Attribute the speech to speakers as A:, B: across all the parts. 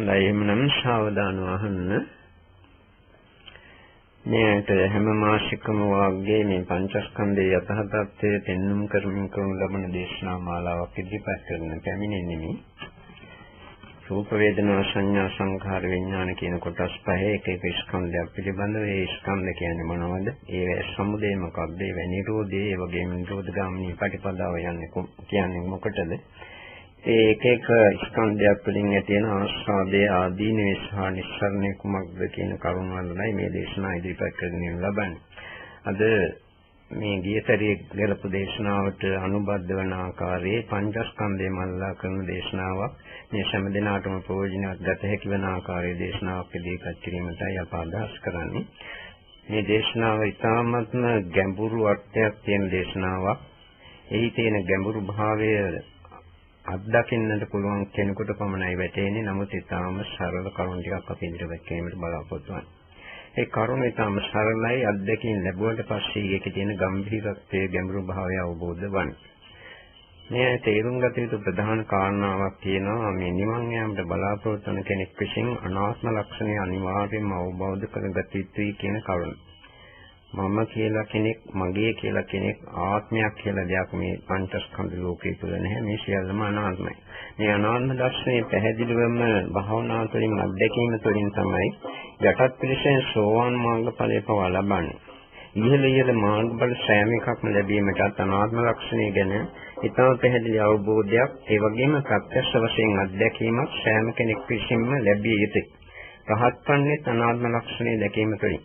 A: හොඳයි එහෙනම් සාවධානව අහන්න. මේකට හැම මාසිකම වාග්යේ මේ පංචස්කන්ධයේ යථාර්ථය පෙන්눔 කරමින් කරන ලබන දේශනා මාලාවක් ඉදිරිපත් කරන කැමිනෙන්නේ රූප වේදනා සංඥා සංඛාර විඥාන කියන කොටස් පහේ එක එක ස්කන්ධයක් පිළිබඳව ඒ ස්කන්ධ කියන්නේ මොනවද? ඒ සමුදේ මොකක්ද? ඒ නිරෝධය, ඒ වගේම නිරෝධ ගාමිනී ප්‍රතිපදාව යන්නේ කියන්නේ මොකටද? ඒ එක එක ස්කන්ධයක් තුළින් ඇති වෙන ආස්වාදයේ ආදීනවේ සහ නිස්සාරණය කුමක්ද කියන කරුණ වලයි මේ දේශනා ඉදිරිපත් කරගෙන ලබන්නේ. අද මේ ගියතරේ ගලපු දේශනාවට අනුබද්ධ වන ආකාරයේ පංචස්කන්ධය මල්ලා කරන දේශනාවක් මේ හැම දිනාටම ප්‍රයෝජනවත් ගත හැකි වන ආකාරයේ දේශනාවක් ඉදිරිපත් කිරීමටයි අප අදහස් කරන්නේ. මේ දේශනාව ඉතාමත්ම ගැඹුරු අර්ථයක් තියෙන දේශනාවක්. එහි තියෙන ගැඹුරු භාවය අත්දකින්නට පුළුවන් කෙනෙකුට පමණයි වැටෙන්නේ. නමුත් ඊටාම සරල කරුණු ටිකක් අපි ඉදිරියට ගැනීමට බලාපොරොත්තු වෙනවා. ඒ කරුණ ඊටාම සරලයි අත්දැකීම් ලැබුවට පස්සේ ඒකේ තියෙන ගැඹිරත්වයේ ගැඹුරු භාවය අවබෝධ වන්නේ. මේ තේරුම් ගත යුතු ප්‍රධාන කාරණාවක් තියෙනවා මේ නිවන් යාමට බලාපොරොත්තු වන කෙනෙක් විසින් අනාත්ම ලක්ෂණය අනිවාර්යයෙන්ම අවබෝධ කරගත යුතුයි කියන කරුණ. මම කියලා කෙනෙක් මගේ කියලා කෙනෙක් ආත්මයක් කියලා දෙයක් මේ පංචස්කන්ධ ලෝකයේ තුල නැහැ. මේ සියල්ලම අනාත්මයි. මේ අනාත්ම දර්ශනය පැහැදිලිවම භාවනා තුළින් අත්දැකීම තුළින් තමයි යටත් පිළිසෙන් සෝවාන් මාර්ගඵලය පවා ලබන්නේ. ඉහළ ඉහළ මාර්ගඵල සෑම එකක්ම ලැබීමටත් අනාත්ම ලක්ෂණය ගැන ඉතාම පැහැදිලි අවබෝධයක් ඒ වගේම ප්‍රත්‍යක්ෂ වශයෙන් අත්දැකීමක් සෑම කෙනෙක් විසින්ම ලැබිය යුතුයි. රහත් වන්නේ අනාත්ම ලක්ෂණය දැකීම තුළින්.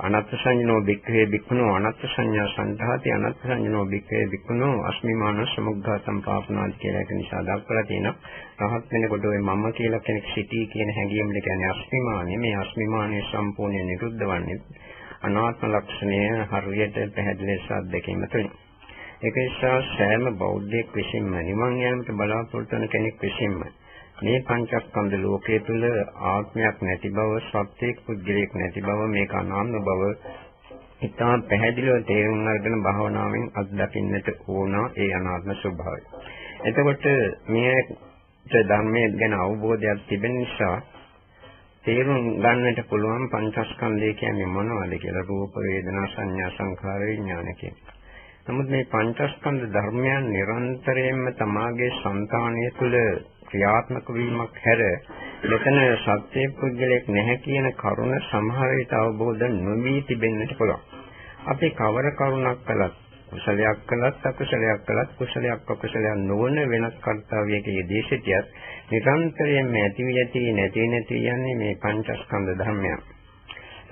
A: අනත්ත් සංඥෝ බික්ඛවේ බික්ඛුනෝ අනත්ත් සංඥා සන්ධාති අනත්ත් සංඥෝ බික්ඛවේ බික්ඛුනෝ අස්මිමාන සමුග්ඝාතම් පාපනාදි කියලා එක නිසා දක්වලා තියෙනවා. රහත් වෙනකොට ඔය මම කියලා කෙනෙක් සිටී කියන හැඟීම දෙක කියන්නේ අස්මිමානිය මේ අස්මිමානිය සම්පූර්ණයෙන් නිරුද්ධ වන්නේ අනාත්ම ලක්ෂණය හරියට පැහැදිලි සාධකීම තුළින් ඒක නිසා සෑම බෞද්ධයෙක් විසින්ම නිවන් යාමට බලාපොරොත්තු වන කෙනෙක් විසින්ම මේ පංචස්කන්ධ ලෝකයේ තුල ආත්මයක් නැති බව, සත්‍යයක් පුද්ගලයක් නැති බව, මේක අනාත්ම බව ඉතා පැහැදිලිව තේරුම් අරගෙන භාවනාවෙන් අත්දකින්නට ඕන ඒ අනාත්ම ස්වභාවය. එතකොට මේ ධර්මයේ ගැන අවබෝධයක් තිබෙන නිසා තේරුම් ගන්නට පුළුවන් පංචස්කන්ධය කියන්නේ මොනවද කියලා රූප වේදනා සංඥා සංඛාර විඥාන කියන්නේ. නමුත් මේ පංචස්කන්ධ ධර්මයන් නිරන්තරයෙන්ම තමාගේ సంతානය තුළ ක්‍රියාත්මක වීමක් හැර මෙතන සත්‍ය පුද්ගලයක් නැහැ කියන කරුණ සමහර විට අවබෝධ නොවී තිබෙන්නට පුළුවන්. අපි කවර කරුණක් කළත් කුසලයක් කළත් අකුසලයක් කළත් කුසලයක් අකුසලයක් නොවන වෙනස් කර්තව්‍යයක යෙදී සිටියත් නිරන්තරයෙන්ම ඇති වී ඇති නැති නැති යන්නේ මේ පංචස්කන්ධ ධර්මයන්.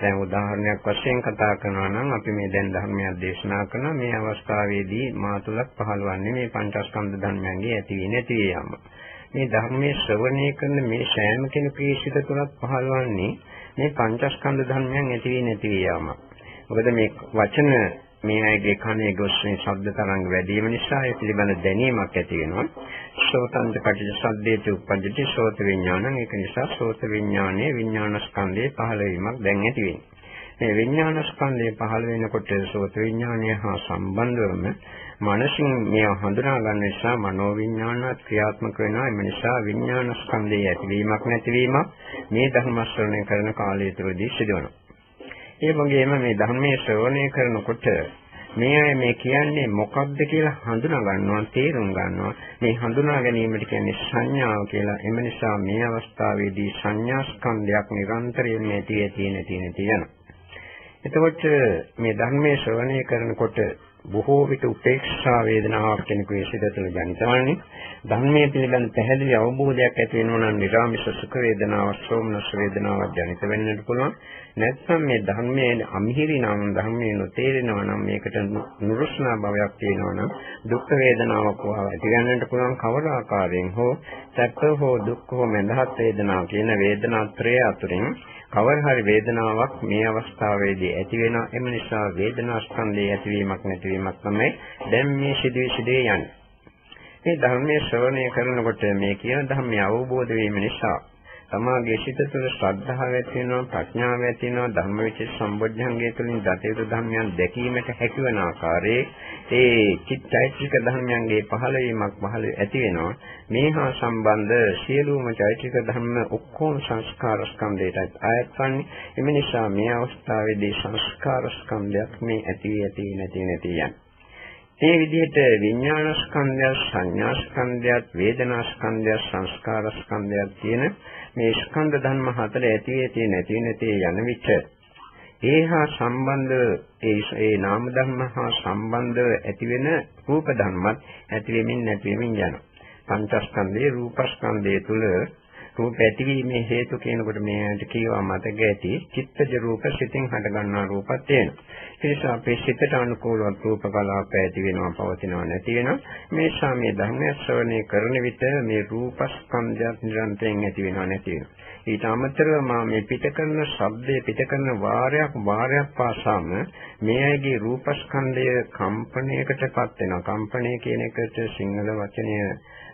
A: දැන් උදාහරණයක් වශයෙන් කතා කරනවා නම් අපි මේ දැන් ධර්මයක් දේශනා කරන මේ අවස්ථාවේදී මා තුලක් පහළවන්නේ මේ පංචස්කන්ධ ධර්මයන්ගේ ඇති වී නැති යාම. මේ ධර්මයේ ශ්‍රවණය කරන මේ සෑම කෙනෙකුගේ සිත තුළත් පහළවන්නේ මේ පංචස්කන්ධ ධර්මයන් ඇති වී නැති යාම. මොකද මේ වචන මේ අයගේ කනේ ගොස්නේ ශබ්ද තරංග වැඩි වීම නිසා ඒ පිළිබඳ දැනීමක් ඇති වෙනවා. ශ්‍රෝතන්ත කටිජ සද්දේට උපජ්ජති ශ්‍රෝත විඥානං ඒක නිසා ශ්‍රෝත විඥානයේ විඥාන ස්කන්ධයේ පහළ වීමක් දැන් ඇති වෙනවා. මේ විඥාන ස්කන්ධය පහළ වෙනකොට ශ්‍රෝත විඥානය හා සම්බන්ධවම මනසින් මේව හඳුනා ගන්න නිසා මනෝවිඤ්ඤාණත් ක්‍රියාත්මක වෙනවා. ඒ නිසා විඤ්ඤාණ ස්කන්ධයේ ඇතිවීමක් නැතිවීමක් මේ ධර්ම ශ්‍රවණය කරන කාලය තුළදී සිදුවනවා. ඒ වගේම මේ ධර්මයේ ශ්‍රවණය කරනකොට මේ අය මේ කියන්නේ මොකක්ද කියලා හඳුනා ගන්නවා තේරුම් ගන්නවා මේ හඳුනා ගැනීමට කියන්නේ සංඥාව කියලා එම නිසා මේ අවස්ථාවේදී සංඥා ස්කන්ධයක් නිරන්තරයෙන් ඇති ඇති නැති නැති යනවා එතකොට මේ ධර්මයේ ශ්‍රවණය කරනකොට බොහෝ විට උපේක්ෂා වේදනාවක් කෙනෙකුගේ සිත තුළ ජනිතවන්නේ. ධර්මයේ පිළිබඳ පැහැදිලි අවබෝධයක් ඇති වෙනවා නම් නිරාමිෂ සුඛ වේදනාවක් සෝමනස් වේදනාවක් ජනිත වෙන්නත් පුළුවන්. නැත්නම් මේ ධර්මයේ අමිහිරි නම් ධර්මයේ නොතේරෙනවා නම් මේකට නුරුස්නා භාවයක් තියෙනවා නම් දුක් වේදනාවක් ඇති ගන්නට පුළුවන්. කවර ආකාරයෙන් හෝ සැප හෝ දුක් හෝ මඳහත් වේදනාව කියන වේදනා ත්‍රය අතරින් කවර හරි වේදනාවක් මේ අවස්ථාවේදී ඇති වෙන එම නිසා වේදනා ස්කන්ධයේ ඇතිවීමක් නැතිවීමක් තමයි දැන් මේ සිදුවී සිදුවේ යන්නේ. මේ ධර්මයේ ශ්‍රවණය කරනකොට මේ කියන ධර්මය අවබෝධ වීම නිසා තමාගේ සිත තුළ ශ්‍රද්ධාව ඇති වෙනවා ප්‍රඥාව ඇති වෙනවා ධම්මවිචේ සම්බොධ්‍යංගය තුළින් දතේතු ධර්මයන් දැකීමට හැකිවන ආකාරයේ ඒ චිත්තයිසික ධර්මයන්ගේ පහළවීමක් පහළ ඇති වෙනවා. මේ හා සම්බන්ධ සියලුම චෛතසික ධර්ම ඔක්කොම සංස්කාර ස්කන්ධයට අයත් වන්නේ. එම නිසා මේ අවස්ථාවේදී සංස්කාර ස්කන්ධයක් මේ ඇති ඇති නැති නැති යන්නේ. මේ විදිහට විඥාන ස්කන්ධය, සංඥා ස්කන්ධය, වේදනා ස්කන්ධය, සංස්කාර ස්කන්ධය කියන මේ ස්කන්ධ ධර්ම හතර ඇති ඇති නැති නැති යන විට ඒහා සම්බන්ධ ඒ ඒ නාම ධර්ම හා සම්බන්ධ ඇති වෙන රූප ධර්මත් ඇති වෙමින් නැති වෙමින් යනවා. පංචස්කන්ධයේ රූපස්කන්ධය තුල රූප ඇතිවීමේ හේතු කියනකොට මේකට කියවා මතක ඇති චිත්තජ රූප සිතින් හටගන්නා රූපත් තියෙනවා. ඒ නිසා අපේ සිතට අනුකූලව රූප කලාප ඇති වෙනවා පවතිනවා නැති වෙනවා. මේ සාමයේ ධර්මය ශ්‍රවණය කරන විට මේ රූපස්කන්ධයත් නිරන්තරයෙන් ඇති වෙනවා නැති වෙනවා. ඊට අමතරව මා මේ පිට කරන ශබ්දයේ පිට කරන වාරයක් වාරයක් පාසාම මේ අයගේ රූපස්කන්ධය කම්පණයකටපත් වෙනවා. කම්පණය කියන එකට සිංහල වචනය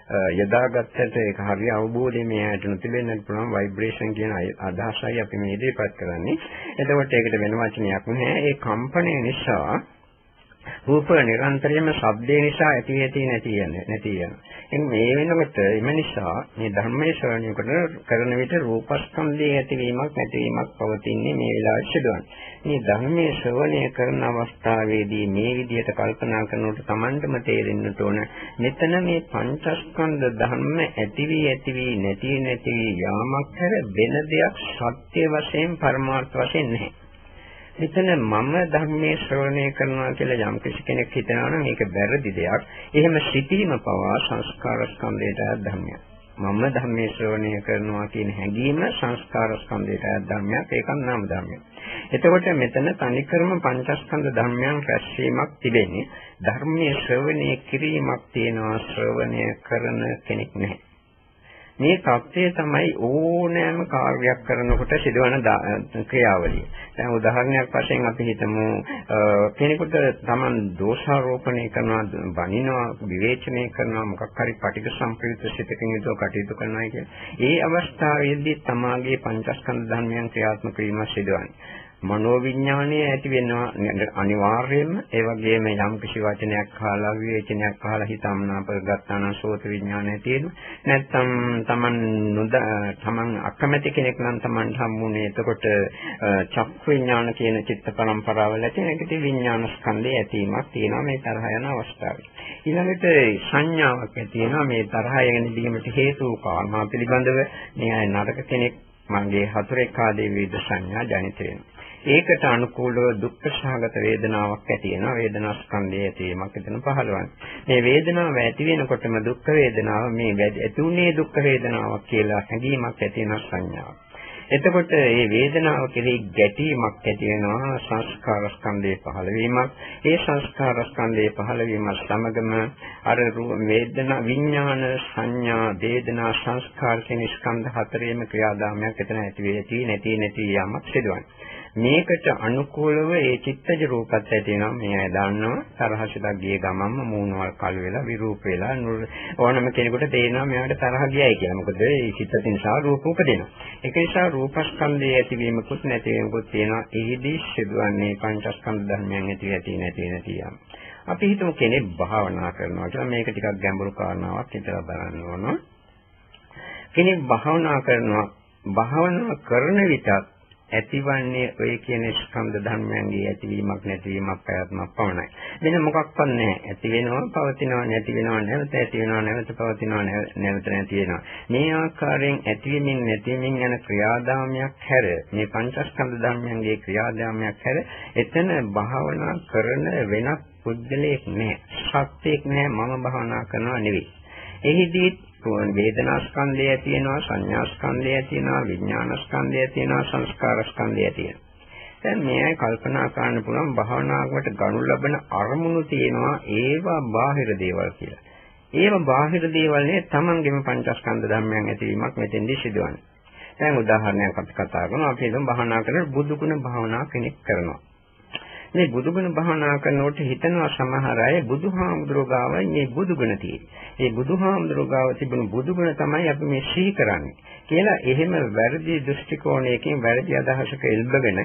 A: යදාගත්තට ඒක හරිය අවබෝධයෙන් මේ ඇයට නොතිබෙන්නත් පුළුවන් ভাইබ්‍රේෂන් කියන අදහසයි අපි මේ ඉදිරිපත් කරන්නේ. එතකොට ඒකට වෙන වචනයක් නැහැ. ඒ කම්පණය නිසා රූප නිරන්තරයෙන්ම ශබ්දේ නිසා ඇති ඇති නැති යන නැති යන. එන් මේ වෙනකොට එම නිසා මේ ධර්මයේ ශ්‍රවණය කරන විට රූපස්කන්ධයේ ඇතිවීමක් නැතිවීමක් පවතින්නේ මේ වෙලාවට සිදුවන්නේ. මේ ධර්මයේ ශ්‍රවණය කරන අවස්ථාවේදී මේ විදිහට කල්පනා කරනකොට Tamanටම තේරෙන්නට ඕන මෙතන මේ පංචස්කන්ධ ධර්ම ඇතිවි ඇතිවි නැති නැති යාමක් හැර වෙන දෙයක් සත්‍ය වශයෙන් පරමාර්ථ වශයෙන් නැහැ. මෙතන මම ධර්මයේ ශ්‍රවණය කරනවා කියලා යම් කෙනෙක් හිතනවා නම් ඒක වැරදි දෙයක්. එහෙම සිටීම පවා සංස්කාර ස්කන්ධයට ධර්මයක්. මම ධර්මයේ ශ්‍රවණය කරනවා කියන හැඟීම සංස්කාර ස්කන්ධයට ධර්මයක්. ඒකක් නාම ධර්මයක්. එතකොට මෙතන තනිකරම පංචස්කන්ධ ධර්මයන් රැස්වීමක් තිබෙන්නේ. ධර්මයේ ශ්‍රවණය කිරීමක් තියෙනවා ශ්‍රවණය කරන කෙනෙක් නැහැ. මේ தත්ත්වය තමයි ඕනෑම කාර්යයක් කරනකොට සිදුවන ක්‍රියාවලිය. දැන් උදාහරණයක් වශයෙන් අපි හිතමු කෙනෙකුට Taman දෝෂාරෝපණය කරනවා, බනිනවා, විවේචනය කරනවා, මොකක් හරි පටිඝ සම්ප්‍රයුක්ත සිතකින් යුතුව කටයුතු කරනවා කියන්නේ. ඒ අවස්ථාවේදී තමාගේ පංචස්කන්ධ ධර්මයන් ක්‍රියාත්මක වීම සිදුවන්නේ. මනෝවිඥාණය ඇති වෙනවා. අනිවාර්යයෙන්ම ඒ වගේම යම් කිසි වචනයක් අහලා විවේචනයක් අහලා හිතම්නාප ගත්තා නම් සෝත විඥාණය තියෙනවා. නැත්නම් Taman නොද Taman අකමැති කෙනෙක් නම් Taman හම්බුනේ. එතකොට චක්ඛු විඥාන කියන චිත්ත පරම්පරාවල ඇති නැගිටි විඥාන ස්කන්ධය ඇතිවීමක් තියෙනවා මේ තරහ යන අවස්ථාවේ. ඊළඟට සංඥාවක් ඇති වෙනවා මේ තරහ යන දීමට හේතු කාරණා පිළිබඳව. මේ අය නරක කෙනෙක් මගේ හතුරෙක් ආදී විවිධ සංඥා ජනිත වෙනවා. ඒකට අනුකූලව දුක්ඛ සහගත වේදනාවක් ඇති වෙනවා වේදනා ස්කන්ධය ඇතිවීමක් එතන පහළවන්නේ මේ වේදනාව ඇති වෙනකොටම දුක්ඛ වේදනාව මේ ඇතුනේ දුක්ඛ වේදනාවක් කියලා හැඟීමක් ඇති වෙන සංඥාවක් එතකොට මේ වේදනාව කෙරෙහි ගැටීමක් ඇති වෙනවා සංස්කාර ස්කන්ධයේ පහළ වීමක්. ඒ සංස්කාර ස්කන්ධයේ පහළ වීම සමගම අර වේදනා විඥාන සංඥා වේදනා සංස්කාර කියන ස්කන්ධ හතරේම ක්‍රියාදාමයක් එතන ඇති වෙති නැති නැති යාමක් සිදුවන්නේ. මේකට අනුකූලව ඒ චිත්තජ රූපත් ඇති වෙනවා මේ අය දන්නවා තරහසිතක් ගිය ගමන්ම මූණවල් කළු වෙලා විරූප වෙලා ඕනම කෙනෙකුට තේරෙනවා මෙයාට තරහ ගියයි කියලා. මොකද ඒ චිත්ත නිසා රූප උපදිනවා. ඒක නිසා රූපස්කන්ධයේ ඇතිවීමකුත් නැතිවීමකුත් තියෙනවා. එහිදී සිදුවන්නේ පංචස්කන්ධ ධර්මයන් ඇති ඇති නැති නැති යම්. අපි හිතමු කෙනෙක් භාවනා කරනවා කියලා මේක ටිකක් ගැඹුරු කාරණාවක් හිතලා බලන්න ඕන. කෙනෙක් භාවනා කරනවා භාවනා කරන විටත් ඇතිවන්නේ ඔය කියන ස්කන්ධ ධර්මයන්ගේ ඇතිවීමක් නැතිවීමක් පැවැත්මක් පමණයි. වෙන මොකක්වත් නැහැ. ඇති වෙනවා, පවතිනවා, නැති වෙනවා, නැවත ඇති වෙනවා, නැවත පවතිනවා, නැවත නැති වෙනවා. මේ ආකාරයෙන් ඇතිවීමෙන් නැතිවීමෙන් යන ක්‍රියාදාමයක් හැර මේ පංචස්කන්ධ ධර්මයන්ගේ ක්‍රියාදාමයක් හැර එතන භාවනා කරන වෙනත් පුද්ගලයෙක් නැහැ. සත්‍යයක් නැහැ මම භාවනා කරනවා නෙවෙයි. එහිදී වේදනා ස්කන්ධය තියෙනවා සංඥා ස්කන්ධය තියෙනවා විඥාන ස්කන්ධය තියෙනවා සංස්කාර ස්කන්ධය තියෙනවා දැන් මේ කල්පනා කරන්න පුළුවන් භාවනාවකට ගනු ලබන අරමුණු තියෙනවා ඒවා බාහිර දේවල් කියලා. ඒවා බාහිර දේවල් නේ තමන්ගේම පංචස්කන්ධ ධර්මයන් ඇතිවීමක් මෙතෙන්දී සිදුවන්නේ. දැන් උදාහරණයක් අපි කතා කරනවා අපි හිතමු භාවනා කරන බුදු ගුණ භාවනා කෙනෙක් කරනවා. මේ බුදුගුණ භාවනා කරනකොට හිතනවා සමහර අය බුදුහාමුදුරුවෝ ගාවයි මේ බුදුගුණ තියෙන්නේ. මේ බුදුහාමුදුරුවෝ ගාව තිබුණු බුදුගුණ තමයි අපි මේ සිහි කරන්නේ. කියලා එහෙම වැරදි දෘෂ්ටි කෝණයකින් වැරදි අදහසක එල්බගෙන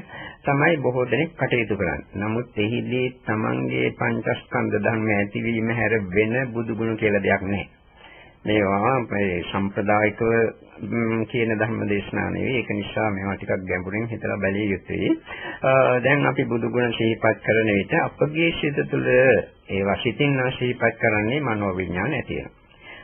A: තමයි බොහෝ දෙනෙක් කටයුතු කරන්නේ. නමුත් එහිදී තමන්ගේ පංචස්කන්ධ ධර්ම ඇතිවීම හැර වෙන බුදුගුණ කියලා දෙයක් නැහැ. මේවා මේ සම්ප්‍රදායිකව කියන ධර්ම දේශනා නෙවෙයි ඒක නිසා මේවා ටිකක් ගැඹුරින් හිතලා බැලිය යුතුයි. දැන් අපි බුදු ගුණ සිහිපත් කරන විට අපගේ සිත තුළ ඒවා සිතින් සිහිපත් කරන්නේ මනෝවිඤ්ඤාණ ඇති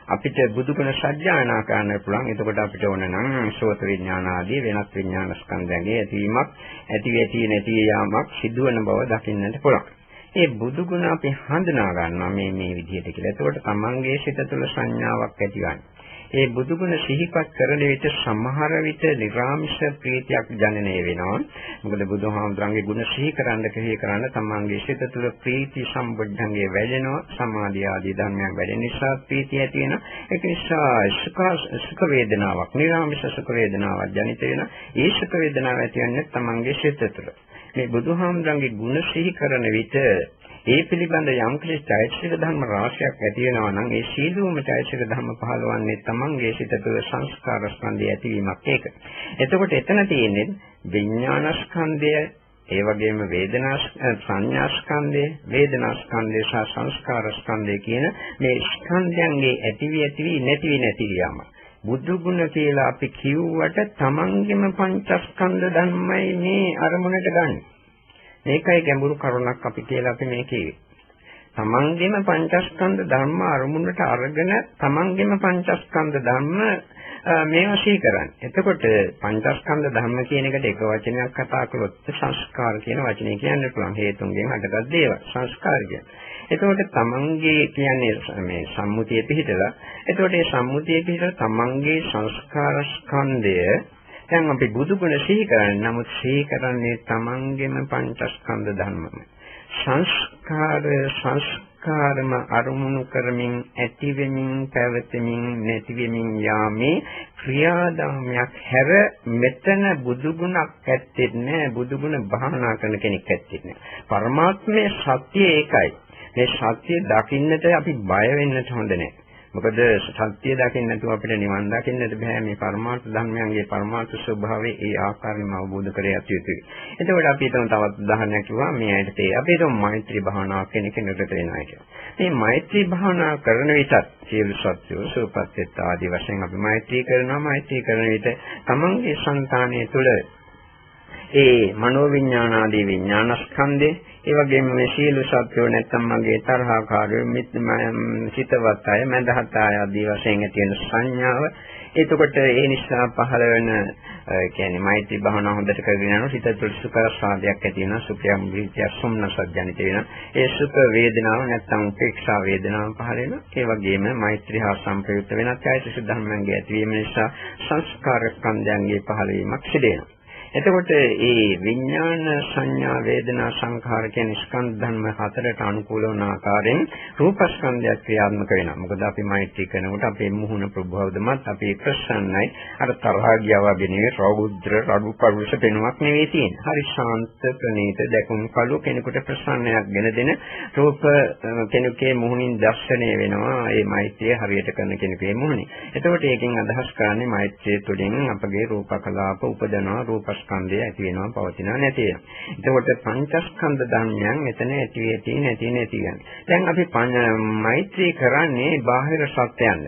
A: අපිට බුදු ගුණ සත්‍යයනා කරන්න පුළුවන්. එතකොට අපිට ඕන නම් සෝත විඥාන ආදී වෙනත් විඥාන ස්කන්ධයන්ගේ ඇතිවීමක්, ඇති වෙති නැති යාමක් සිදුවන බව දකින්නට පුළුවන්. ඒ බුදු ගුණ අපි හඳුනා ගන්නවා මේ මේ විදිහට කියලා. එතකොට තමන්ගේ සිත තුළ සංඥාවක් ඇතිවන්නේ. ඒ බුදු ගුණ සිහිපත් කරන විට සමහර විට නිර්ාමිෂ ප්‍රීතියක් ජනනය වෙනවා. මොකද බුදුහාමුදුරන්ගේ ගුණ සිහි කරන්න කෙහි කරන්න තමන්ගේ සිත තුළ ප්‍රීති සම්බුද්ධංගේ වැඩෙනවා. සමාධිය ආදී ධර්මයන් වැඩෙන නිසා ප්‍රීතිය ඇති වෙනවා. ඒක නිසා සුඛ වේදනාවක්, නිර්ාමිෂ සුඛ වේදනාවක් ජනිත වෙනවා. ඒ සුඛ වේදනාව ඇති වෙන්නේ තමන්ගේ සිත තුළ. මේ බුදුහාමුදුරන්ගේ ගුණ සිහි කරන විට ඒ පිළිබඳ යම් කිසි චෛතසික ධර්ම රාශියක් ඇති වෙනවා නම් ඒ සීලුම චෛතසික ධර්ම පහළවන්නේ තමන්ගේ සිත තුළ සංස්කාර ස්කන්ධය ඇතිවීමක් ඒක. එතකොට එතන තියෙන්නේ විඥාන ස්කන්ධය ඒ වගේම වේදනා සංඥා ස්කන්ධය, වේදනා ස්කන්ධය සහ සංස්කාර ස්කන්ධය කියන මේ ස්කන්ධයන්ගේ ඇතිවි ඇතිවි නැතිවි නැති යාම. බුදු ගුණ කියලා අපි කිව්වට තමන්ගෙම පංචස්කන්ධ ධර්මයි මේ අරමුණට ගන්න. මේකයි ගැඹුරු කරුණක් අපි කියලා අපි මේ කිව්වේ. තමන්ගෙම පංචස්කන්ධ ධර්ම අරමුණට අරගෙන තමන්ගෙම පංචස්කන්ධ ධර්ම මේවා සිහි කරන්නේ. එතකොට පංචස්කන්ධ ධර්ම කියන එකට එක වචනයක් කතා කළොත් සංස්කාර කියන වචනේ කියන්න පුළුවන්. හේතුන්ගෙන් හටගත් දේවල් සංස්කාර කියන්නේ. එතකොට තමන්ගේ කියන්නේ මේ සම්මුතිය පිළිහිටලා එතකොට මේ සම්මුතිය පිළිහිටලා තමන්ගේ සංස්කාර ස්කන්ධය දැන් අපි බුදුගුණ සිහි කරන්නේ නමුත් සිහි කරන්නේ තමන්ගේම පංචස්කන්ධ ධර්මම සංස්කාර සංස්කාරම අරමුණු කරමින් ඇති වෙමින් පැවතෙමින් නැති වෙමින් යාමේ ක්‍රියාදාමයක් හැර මෙතන බුදුගුණක් ඇත්තේ නැහැ බුදුගුණ භාවනා කරන කෙනෙක් ඇත්තේ නැහැ පරමාත්මයේ සත්‍ය ඒකයි. මේ සත්‍ය දකින්නට අපි බය වෙන්නට හොඳ නැහැ. මොකද සත්‍ය දකින්න නැතුව අපිට නිවන් දකින්නට බෑ මේ පරමාර්ථ ධර්මයන්ගේ පරමාර්ථ ස්වභාවය ඒ ආකාරයෙන්ම අවබෝධ කර යත යුතුයි. එතකොට අපි හිතමු තවත් උදාහරණයක් කිව්වා මේ ඇයිට තේ. අපි හිතමු මෛත්‍රී භාවනාව කෙනෙක් නිරත වෙනවා කියලා. මේ මෛත්‍රී භාවනා කරන විටත් සියලු සත්‍යෝ සුවපත් ආදී වශයෙන් අපි මෛත්‍රී කරනවා මෛත්‍රී කරන විට තමන්ගේ సంతානය තුළ ඒ මනෝවිඤ්ඤාණ ආදී විඤ්ඤාණස්කන්ධේ ඒ වගේම මේ සීල සත්‍යෝ නැත්තම් මගේ තරහකාරයෝ සිතවත් අය මඳහත් අය ආදී වශයෙන් ඇති වෙන සංඥාව. එතකොට ඒ නිසා පහළ වෙන කියන්නේ මෛත්‍රී භාවනාව හොඳට කරගෙන යනවා. සිත තුළ සුඛ රසාදයක් ඇති වෙනවා. සුඛයම් විචය සොම්නසක් ජනිත වෙනවා. ඒ සුඛ වේදනාව නැත්තම් උපේක්ෂා වේදනාව පහළ වෙනවා. ඒ වගේම මෛත්‍රී හා සංප්‍රයුක්ත වෙනත් කායික ධර්මයන්ගේ ඇතිවීම නිසා සංස්කාර ස්කන්ධයන්ගේ පහළ වීමක් සිදු වෙනවා. එතකොට මේ විඥාන සංඥා වේදනා සංඛාර කියන ස්කන්ධ ධර්ම හතරට අනුකූල වන ආකාරයෙන් රූපස්කන්ධය ක්‍රියාත්මක වෙනවා. මොකද අපි මෛත්‍රී කරනකොට අපේ මුහුණ ප්‍රබෝධමත් අපි ප්‍රසන්නයි. අර තරහා ගියා වගේ නෙවෙයි රෞද්‍ර රඩු පරුෂ පෙනුමක් නෙවෙයි තියෙන්නේ. හරි ශාන්ත ප්‍රණීත දැකුම් කළු කෙනෙකුට ප්‍රසන්නයක් ගෙන දෙන රූප කෙනෙකුගේ මුහුණින් දැర్శණය වෙනවා. මේ මෛත්‍රිය හරියට කරන කෙනෙකුගේ මුහුණේ. එතකොට ඒකෙන් අදහස් කරන්නේ මෛත්‍රිය තුළින් අපගේ රූප කලාප උපදනවා රූප පංචස්කන්ධය ඇති වෙනවා පවතිනවා නැති වෙනවා. එතකොට පංචස්කන්ධ ධර්මයන් මෙතන ඇති වෙති නැති නැති යන. දැන් අපි මෛත්‍රී කරන්නේ බාහිර සත්‍යයන්ද.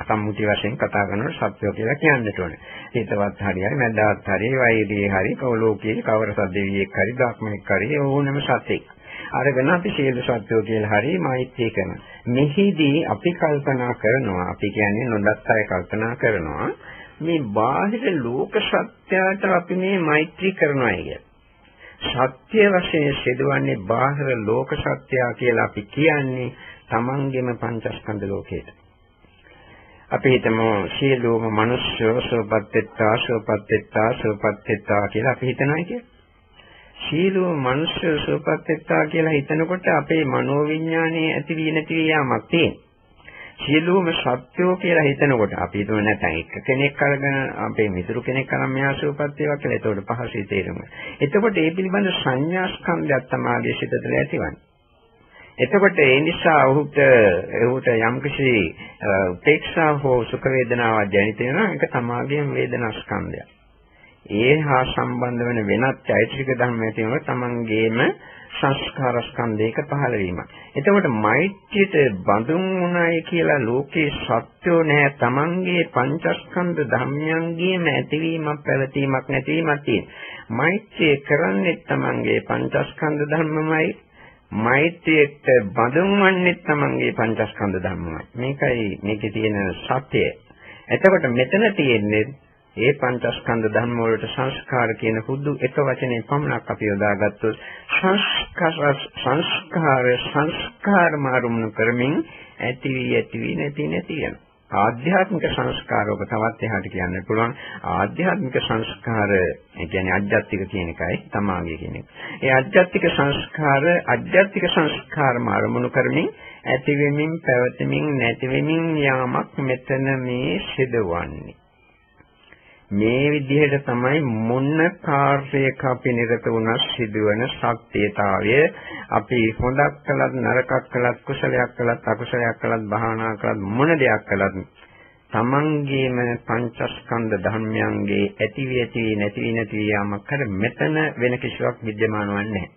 A: සම්මුති වශයෙන් කතා කරනකොට සත්‍යය කියලා කියන්නට ඕනේ. හිතවත් හරියයි මැදවත් හරියයි වෛරී හරි කවලෝකයේ කවර සද්දෙවියෙක් හරි ධාක්මෙක් හරි ඕනම සත්‍යෙක්. අරගෙන අපි සියලු සත්‍යෝ කියලා හරි මෛත්‍රී කරනවා. මෙහිදී අපි කල්පනා කරනවා අපි කියන්නේ නොදත් අය කල්පනා කරනවා මේ බාහිර ලෝක සත්‍යයට අපි මේ මෛත්‍රී කරනවා කිය. සත්‍ය වශයෙන් සිදුවන්නේ බාහිර ලෝක සත්‍යය කියලා අපි කියන්නේ තමන්ගේම පංචස්කන්ධ ලෝකයට. අපි හිතමු සියලුම මිනිස්සු සෝපත්ත්‍තා සෝපත්ත්‍තා සෝපත්ත්‍තා කියලා අපි හිතනවා කිය. සියලුම මිනිස්සු සෝපත්ත්‍තා කියලා හිතනකොට අපේ මනෝවිඤ්ඤාණයේ ඇති වී නැති යාමක් තියෙනවා. සියලුම සත්‍යෝ කියලා හිතනකොට අපි හිතමු නැත්නම් එක කෙනෙක් අරගෙන අපේ මිතුරු කෙනෙක් අරන් මෙහා සූපත් වේවා කියලා. එතකොට පහසුයි තේරුම. එතකොට ඒ පිළිබඳ සංඥා ස්කන්ධයක් තමයි සිත තුළ ඇතිවන්නේ. එතකොට ඒ නිසා ඔහුට ඔහුට යම්කිසි උපේක්ෂා හෝ සුඛ වේදනාවක් දැනිට වෙනවා ඒක තමාගේම වේදනා ස්කන්ධයක්. ඒ හා සම්බන්ධ වෙන වෙනත් චෛතසික ධර්ම ඇති වෙනවා තමන්ගේම සංස්කාර ස්කන්ධයක පහළ වීම. එතකොට මෛත්‍රියට බඳුන් වුණයි කියලා ලෝකේ සත්‍යෝ නැහැ තමන්ගේ පංචස්කන්ධ ධර්මයන්ගේම ඇතිවීමක් පැවතීමක් නැතිවීමක් තියෙන. මෛත්‍රිය කරන්නේ තමන්ගේ පංචස්කන්ධ ධර්මමයි මෛත්‍රියට බඳුන් වන්නේ තමන්ගේ පංචස්කන්ධ ධර්මමයි. මේකයි මේකේ තියෙන සත්‍යය. එතකොට මෙතන තියෙන්නේ ඒ පංචස්කන්ධ ධර්ම වලට සංස්කාර කියන හුදු එක වචනේ පමණක් අපි යොදාගත්තොත් සංස්කාර සංස්කාර සංස්කාර මාරුමුණු කරමින් ඇති වී ඇති වී නැති නැති යන ආධ්‍යාත්මික සංස්කාර ඔබ තවත් එහාට කියන්න පුළුවන් ආධ්‍යාත්මික සංස්කාර ඒ කියන්නේ අධ්‍යාත්මික කියන එකයි තමාගේ කියන එක. ඒ අධ්‍යාත්මික සංස්කාර අධ්‍යාත්මික සංස්කාරම අරමුණු කරමින් ඇති වෙමින් පැවතෙමින් නැති වෙමින් යාමක් මෙතන මේ සිදුවන්නේ. මේ විදිහට තමයි මොන කාර්යයක අපි නිරත වුණත් සිදුවන ශක්තියතාවය අපි හොඳක් කළත් නරකක් කළත් කුසලයක් කළත් අකුසලයක් කළත් භාවනා කළත් මොන දෙයක් කළත් තමන්ගේම පංචස්කන්ධ ධර්මයන්ගේ ඇති වී ඇති නැති වී නැති යාමක් කර මෙතන වෙන කිසිවක් विद्यමානවන්නේ නැහැ.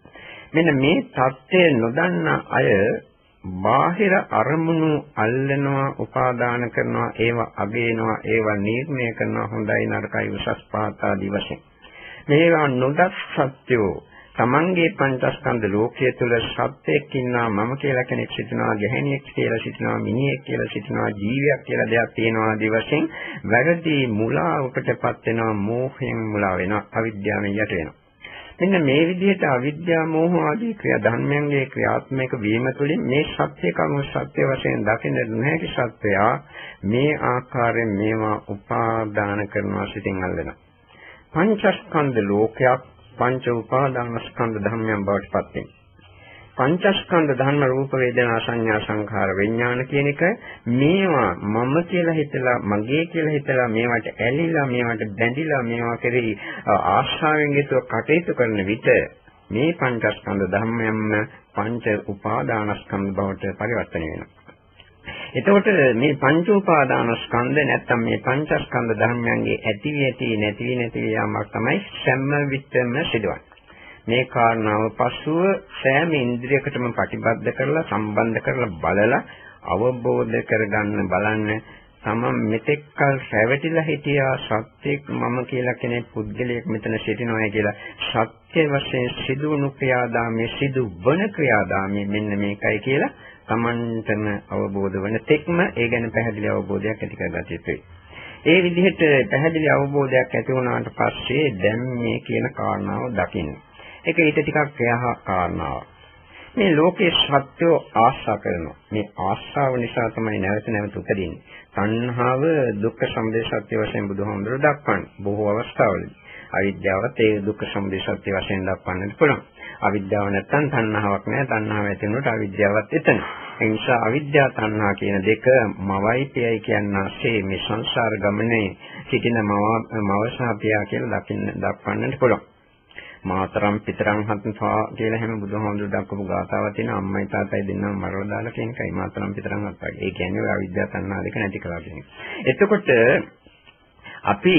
A: මෙන්න මේ தත්ත්වය නොදන්නා අය බාහිර අරමුණු අල්ලනවා උපාදාන කරනවා ඒවා අගේනවා ඒවා නිර්ණය කරනවා හොඳයි නරකයි උසස් පහත් ආදී වශයෙන්. මේවා නොදත් සත්‍යෝ. තමන්ගේ පංචස්කන්ධ ලෝකයේ තුල සත්‍යයක් ඉන්නා මම කියලා කෙනෙක් සිටිනවා ගැහණියෙක් කියලා සිටිනවා මිනිහෙක් කියලා සිටිනවා ජීවියක් කියලා දෙයක් තියෙනවා ආදී වශයෙන් වැරදි මුලාවකටපත් වෙනවා මෝහයෙන් මුලා වෙනවා අවිද්‍යාවෙන් යට වෙනවා. මෙන්න මේ විදිහට අවිද්‍යා මෝහ ආදී ක්‍රියා ධර්මයන්ගේ ක්‍රියාත්මක වීම තුළින් මේ සත්‍ය කම සත්‍ය වශයෙන් දකින්න නොහැකි සත්‍යය මේ ආකාරයෙන් මේවා උපාදාන කරනවා සිටින් අල්ලනවා. පංචස්කන්ධ ලෝකයක් පංච උපාදාන ස්කන්ධ ධර්මයන් බවට පත් වෙනවා. පංචස්කන්ධ ධර්ම රූප වේදනා සංඥා සංඛාර විඥාන කියන එක මේවා මම කියලා හිතලා මගේ කියලා හිතලා මේවට ඇලිලා මේවට බැඳිලා මේවා කෙරෙහි ආශාවෙන් යුතුව කටයුතු කරන විට මේ පංචස්කන්ධ ධර්මයන්ම පංච උපාදානස්කන්ධ බවට පරිවර්තනය වෙනවා. එතකොට මේ පංච උපාදානස්කන්ධ නැත්තම් මේ පංචස්කන්ධ ධර්මයන්ගේ ඇති ඇති නැති නැති යාමක් තමයි සම්ම විත්තම සිදුවන්නේ. මේ කාරණාව පසුව සෑම ඉන්ද්‍රියකටම ප්‍රතිබද්ධ කරලා සම්බන්ධ කරලා බලලා අවබෝධ කරගන්න බලන්න තමන් මෙතෙක් කල රැවටිලා හිටියා සත්‍යයක් මම කියලා කෙනෙක් පුද්ගලයෙක් මෙතන සිටිනවා කියලා සත්‍ය වශයෙන් සිදුවුණු ක්‍රියාදාමයේ සිදුවන ක්‍රියාදාමයේ මෙන්න මේකයි කියලා තමන්ටම අවබෝධ වන තෙක්ම ඒ ගැන පැහැදිලි අවබෝධයක් ඇති කරගත යුතුයි. ඒ විදිහට පැහැදිලි අවබෝධයක් ඇති වුණාට පස්සේ දැන් මේ කියන කාරණාව දකින්න. ඒක ඊට ටිකක් එහා කාරණාවක්. මේ ලෝකයේ සත්‍යෝ ආශා කරනවා. මේ ආශාව නිසා තමයි නැවත නැවත උපදින්නේ. තණ්හාව දුක්ඛ සමුදය සත්‍ය වශයෙන් බුදුහාමුදුරුවෝ දක්වන්නේ. බොහෝ අවස්ථාවලදී. අවිද්‍යාවත් ඒ දුක්ඛ සමුදය සත්‍ය වශයෙන් දක්වන්නත් පුළුවන්. අවිද්‍යාව නැත්තම් තණ්හාවක් නැහැ. තණ්හාව ඇති වෙනකොට අවිද්‍යාවත් එතන. ඒ නිසා අවිද්‍යාව තණ්හා කියන දෙක මවයි පියයි කියනාසේ මේ සංසාර ගමනේ සිටින මව මව සහ පියා කියලා දකින්න දක්වන්නත් පුළුවන්. මාතරම් පිතරම් හත්පා කියලා හැම බුදුහාමුදුරු දක්වපු ගාතාවක් තියෙන අම්මයි තාත්තයි දෙන්නම මරලා දාලා කියන එකයි මාතරම් පිතරම් හත්පා. ඒ කියන්නේ ඔය අවිද්‍යාව තණ්හා දෙක නැති කළා කියන එක. එතකොට අපි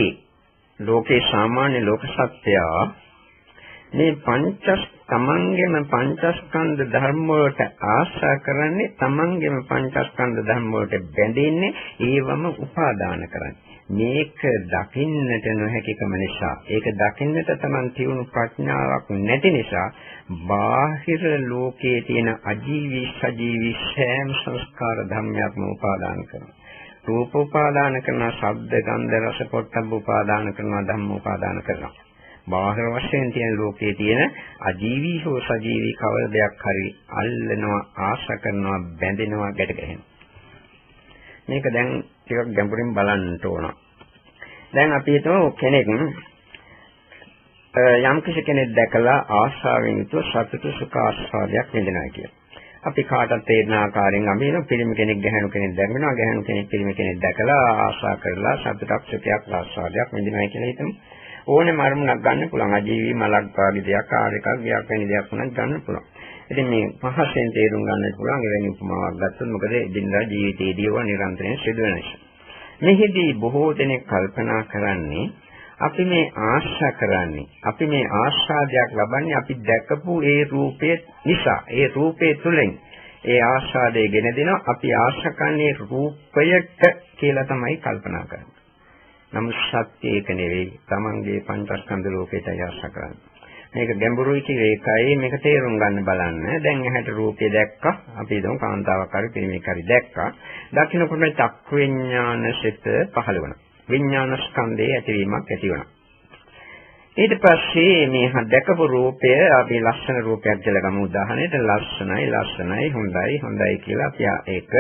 A: ලෝකේ සාමාන්‍ය ලෝක සත්‍යය මේ පංචස් තමන්ගේම පංචස්කන්ධ ධර්ම වලට ආශා කරන්නේ තමන්ගේම පංචස්කන්ධ ධර්ම වලට බැඳෙන්නේ ඒවම උපාදාන කරන්නේ මේක දකින්නට නොහැකිකම නිසා ඒක දකින්නට Taman තියුණු ප්‍රඥාවක් නැති නිසා බාහිර ලෝකයේ තියෙන අජීවී සජීවී සෑම සංස්කාර ධර්මයක්ම උපාදාන කරනවා. රූප උපාදාන කරනවා, ශබ්ද, ගන්ධ, රස, පොට්ටබ්බ උපාදාන කරනවා, ධම්ම උපාදාන කරනවා. බාහිර වශයෙන් තියෙන ලෝකයේ තියෙන අජීවී හෝ සජීවී කවර දෙයක් හරි අල්ලනවා, ආශා කරනවා, බැඳෙනවා, ගැට ගැහෙනවා. මේක දැන් ටිකක් ගැඹුරින් බලන්න ඕන. දැන් අපි හිතමු කෙනෙක් යම් කිසි කෙනෙක් දැකලා ආශාවෙන් යුතුව සතුට සුඛ ආස්වාදයක් විඳිනවා කියලා. අපි කාටත් තේරෙන ආකාරයෙන් අපි වෙන පිළිම කෙනෙක් ගැහණු කෙනෙක් දැක්වෙනවා ගැහණු කෙනෙක් පිළිම කෙනෙක් දැකලා ආශා කරලා සතුටක් සුඛයක් ආස්වාදයක් විඳිනවා කියලා හිතමු ඕනෙම අරමුණක් ගන්න පුළුවන් අජීවී මලක් වාගේ දෙයක් ආරයක ගියක් වෙන දෙයක් වුණත් ගන්න පුළුවන් ඉතින් මේ පහසෙන් තේරුම් ගන්නට පුළුවන් එවැනි උපමාවක් ගත්තොත් මොකද එදිනදා ජීවිතයේදී ඒවා නිරන්තරයෙන් සිදුවෙන නිසා මෙහිදී බොහෝ දෙනෙක් කල්පනා කරන්නේ අපි මේ ආශා කරන්නේ අපි මේ ආශාදයක් ලබන්නේ අපි දැකපු ඒ රූපය නිසා ඒ රූපය තුළින් ඒ ආශාදය ගෙන දෙනවා අපි ආශා කරන්නේ රූපයට කියලා තමයි කල්පනා කරන්නේ. නමුත් සත්‍ය ඒක නෙවෙයි. Tamange පංචස්කන්ධ ලෝකයටයි ආශා කරන්නේ. මේක ගැඹුරුයි කියේ ඒකයි මේක තේරුම් ගන්න බලන්න. දැන් ඇහැට රූපය දැක්කා. අපි හිතමු කාන්තාවක් හරි පිරිමියෙක් හරි දැක්කා. දකින්නකොට චක්ඛු විඥාන සිත පහළ වෙනවා. විඥාන ස්කන්ධයේ ඇතිවීමක් ඇති වෙනවා. ඊට පස්සේ මේ දැකපු රූපය අපි ලස්සන රූපයක් කියලා ගමු උදාහරණයට ලස්සනයි ලස්සනයි හොඳයි හොඳයි කියලා අපි ඒක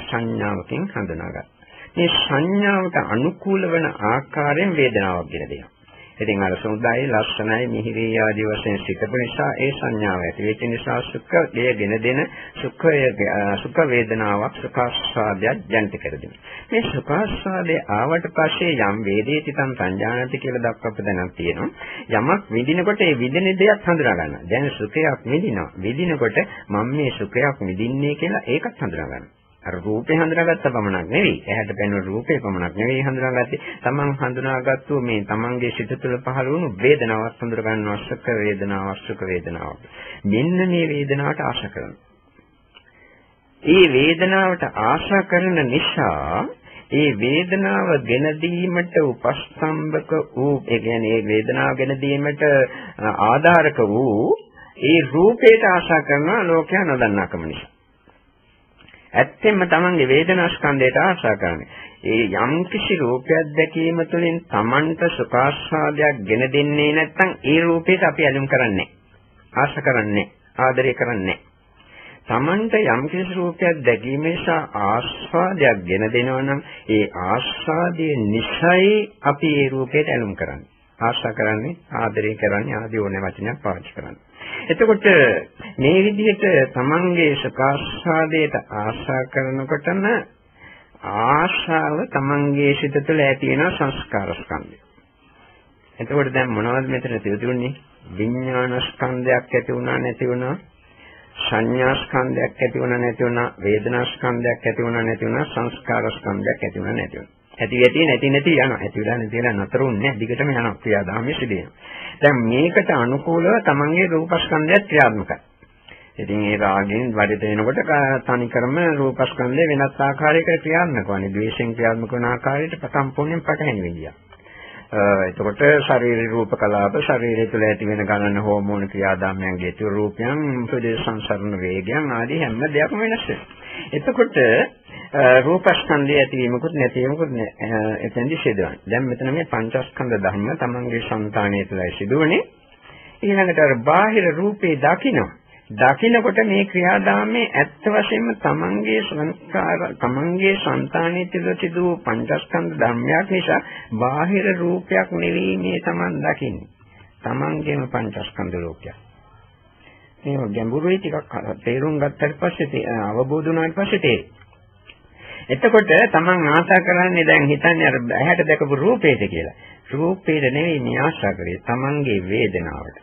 A: සංඥාවකින් හඳුනාගත්තා. මේ සංඥාවට අනුකූල වන ආකාරයෙන් වේදනාවක් ගෙන දෙනවා. ඉතින් අර සුන්දරයි ලස්සනයි මිහිරි ආදී වශයෙන් සිතපු නිසා ඒ සංඥාව ඇති වෙච්ච නිසා සුඛ දෙයගෙන දෙන සුඛය සුඛ වේදනාවක් සුඛාස්වාදයක් ජනිත කරදිනවා. මේ සුඛාස්වාදයේ ආවට පස්සේ යම් වේදේති තම් සංජානති කියලා දක්වපු දැනක් තියෙනවා. යමක් විඳිනකොට ඒ විඳින දෙයක් හඳුනා ගන්නවා. දැන් සුඛයක් විඳිනවා. විඳිනකොට මම මේ සුඛයක් විඳින්නේ කියලා ඒකත් හඳුනා ගන්නවා. අර රූපේ හඳුනාගත්ත පමණක් නෙවෙයි. ඇහැට පෙනෙන රූපේ පමණක් නෙවෙයි හඳුනාගත්තේ. තමන් හඳුනාගත්තු මේ තමන්ගේ සිත තුළ පහළ වුණු වේදනාවක් හඳුනා ගන්න අවශ්‍යක වේදනාවක් සුඛ වේදනාවක්. මෙන්න මේ වේදනාවට ආශා කරනවා. ඒ වේදනාවට ආශා කරන නිසා ඒ වේදනාව ගෙන දීමට උපස්තම්භක වූ ඒ කියන්නේ ඒ වේදනාව ගෙන දීමට ආධාරක වූ ඒ රූපයට ආශා කරන ලෝකයා නොදන්නාකම නිසා ඇත්තෙන්ම තමන්ගේ වේදනා ස්කන්ධයට ආශා කරන්නේ. ඒ යම් කිසි රූපයක් දැකීම තුළින් තමන්ට සුඛාස්වාදයක් ගෙන දෙන්නේ නැත්නම් ඒ රූපයට අපි ඇලුම් කරන්නේ ආශා කරන්නේ ආදරය කරන්නේ තමන්ට යම් කිසි රූපයක් දැකීම නිසා ආස්වාදයක් ගෙන දෙනවා නම් ඒ ආස්වාදයේ නිසයි අපි ඒ රූපයට ඇලුම් කරන්නේ. ආශා කරන්නේ ආදරය කරන්නේ ආදී ඕනේ වචනයක් පාවිච්චි කරන්නේ. එතකොට මේ විදිහට තමන්ගේ සකාශාදයට ආශා කරනකොටම ආශාව තමන්ගේ සිත තුළ ඇති වෙන සංස්කාර ස්කන්ධය. එතකොට දැන් මොනවද මෙතන තියුතුන්නේ? විඥාන ස්කන්ධයක් ඇති වුණා නැති වුණා සංඥා ස්කන්ධයක් ඇති වුණා නැති වුණා වේදනා ස්කන්ධයක් ඇති වුණා නැති වුණා සංස්කාර ස්කන්ධයක් ඇති වුණා නැති වුණා ඇති ඇති නැති නැති යනවා. ඇති වෙලා නැති වෙලා නතරුන්නේ දිගටම යනවා ක්‍රියාදාමයේ සිදුවෙනවා. දැන් මේකට අනුකූලව තමන්ගේ රූපස්කන්ධයත් ක්‍රියාත්මකයි. ඉතින් ඒ රාගයෙන් වැඩ දෙනකොට තනිකරම රූපස්කන්ධය වෙනත් ආකාරයකට ක්‍රියාත්මක වන්නේ. ද්වේෂයෙන් ක්‍රියාත්මක වන ආකාරයට සම්පූර්ණයෙන් පටහැනි වෙනවා. එතකොට ශාරීරික රූප කලාප ශරීරය තුළ ඇති වෙන ගණන හෝමෝන ක්‍රියාදාමයන්ගේ තු රූපයන් ප්‍රදේශ සංසරණ වේගයන් ආදී හැම දෙයක්ම වෙනස් වෙනවා. එතකොට රූපස්කන්ධය ඇතිවීමකුත් නැතිවීමකුත් එතෙන්දි සිදුවන. දැන් මෙතන මේ පංචස්කන්ධ ධර්ම තමන්ගේ సంతාණය තුළයි සිදුවන්නේ. ඊළඟට අර බාහිර රූපේ දකිනවා. දකිනකොට මේ ක්‍රියාදාමයේ ඇත්ත වශයෙන්ම තමන්ගේ සංස්කාර තමන්ගේ సంతානයේ තිබෙන සිදු පංචස්කන්ධ ධර්මයක් නිසා බාහිර රූපයක් නෙවෙයි මේ තමන් දකින්නේ. තමන්ගේම පංචස්කන්ධ රූපයක්. මේ ගැඹුරුයි ටිකක් තේරුම් ගත්තට පස්සේ අවබෝධ වුණාට පස්සේ තේරෙයි. එතකොට තමන් ආශා කරන්නේ දැන් හිතන්නේ අර ඇහැට දැකපු රූපේට කියලා. රූපේට නෙවෙයි මේ ආශා කරේ තමන්ගේ වේදනාවට.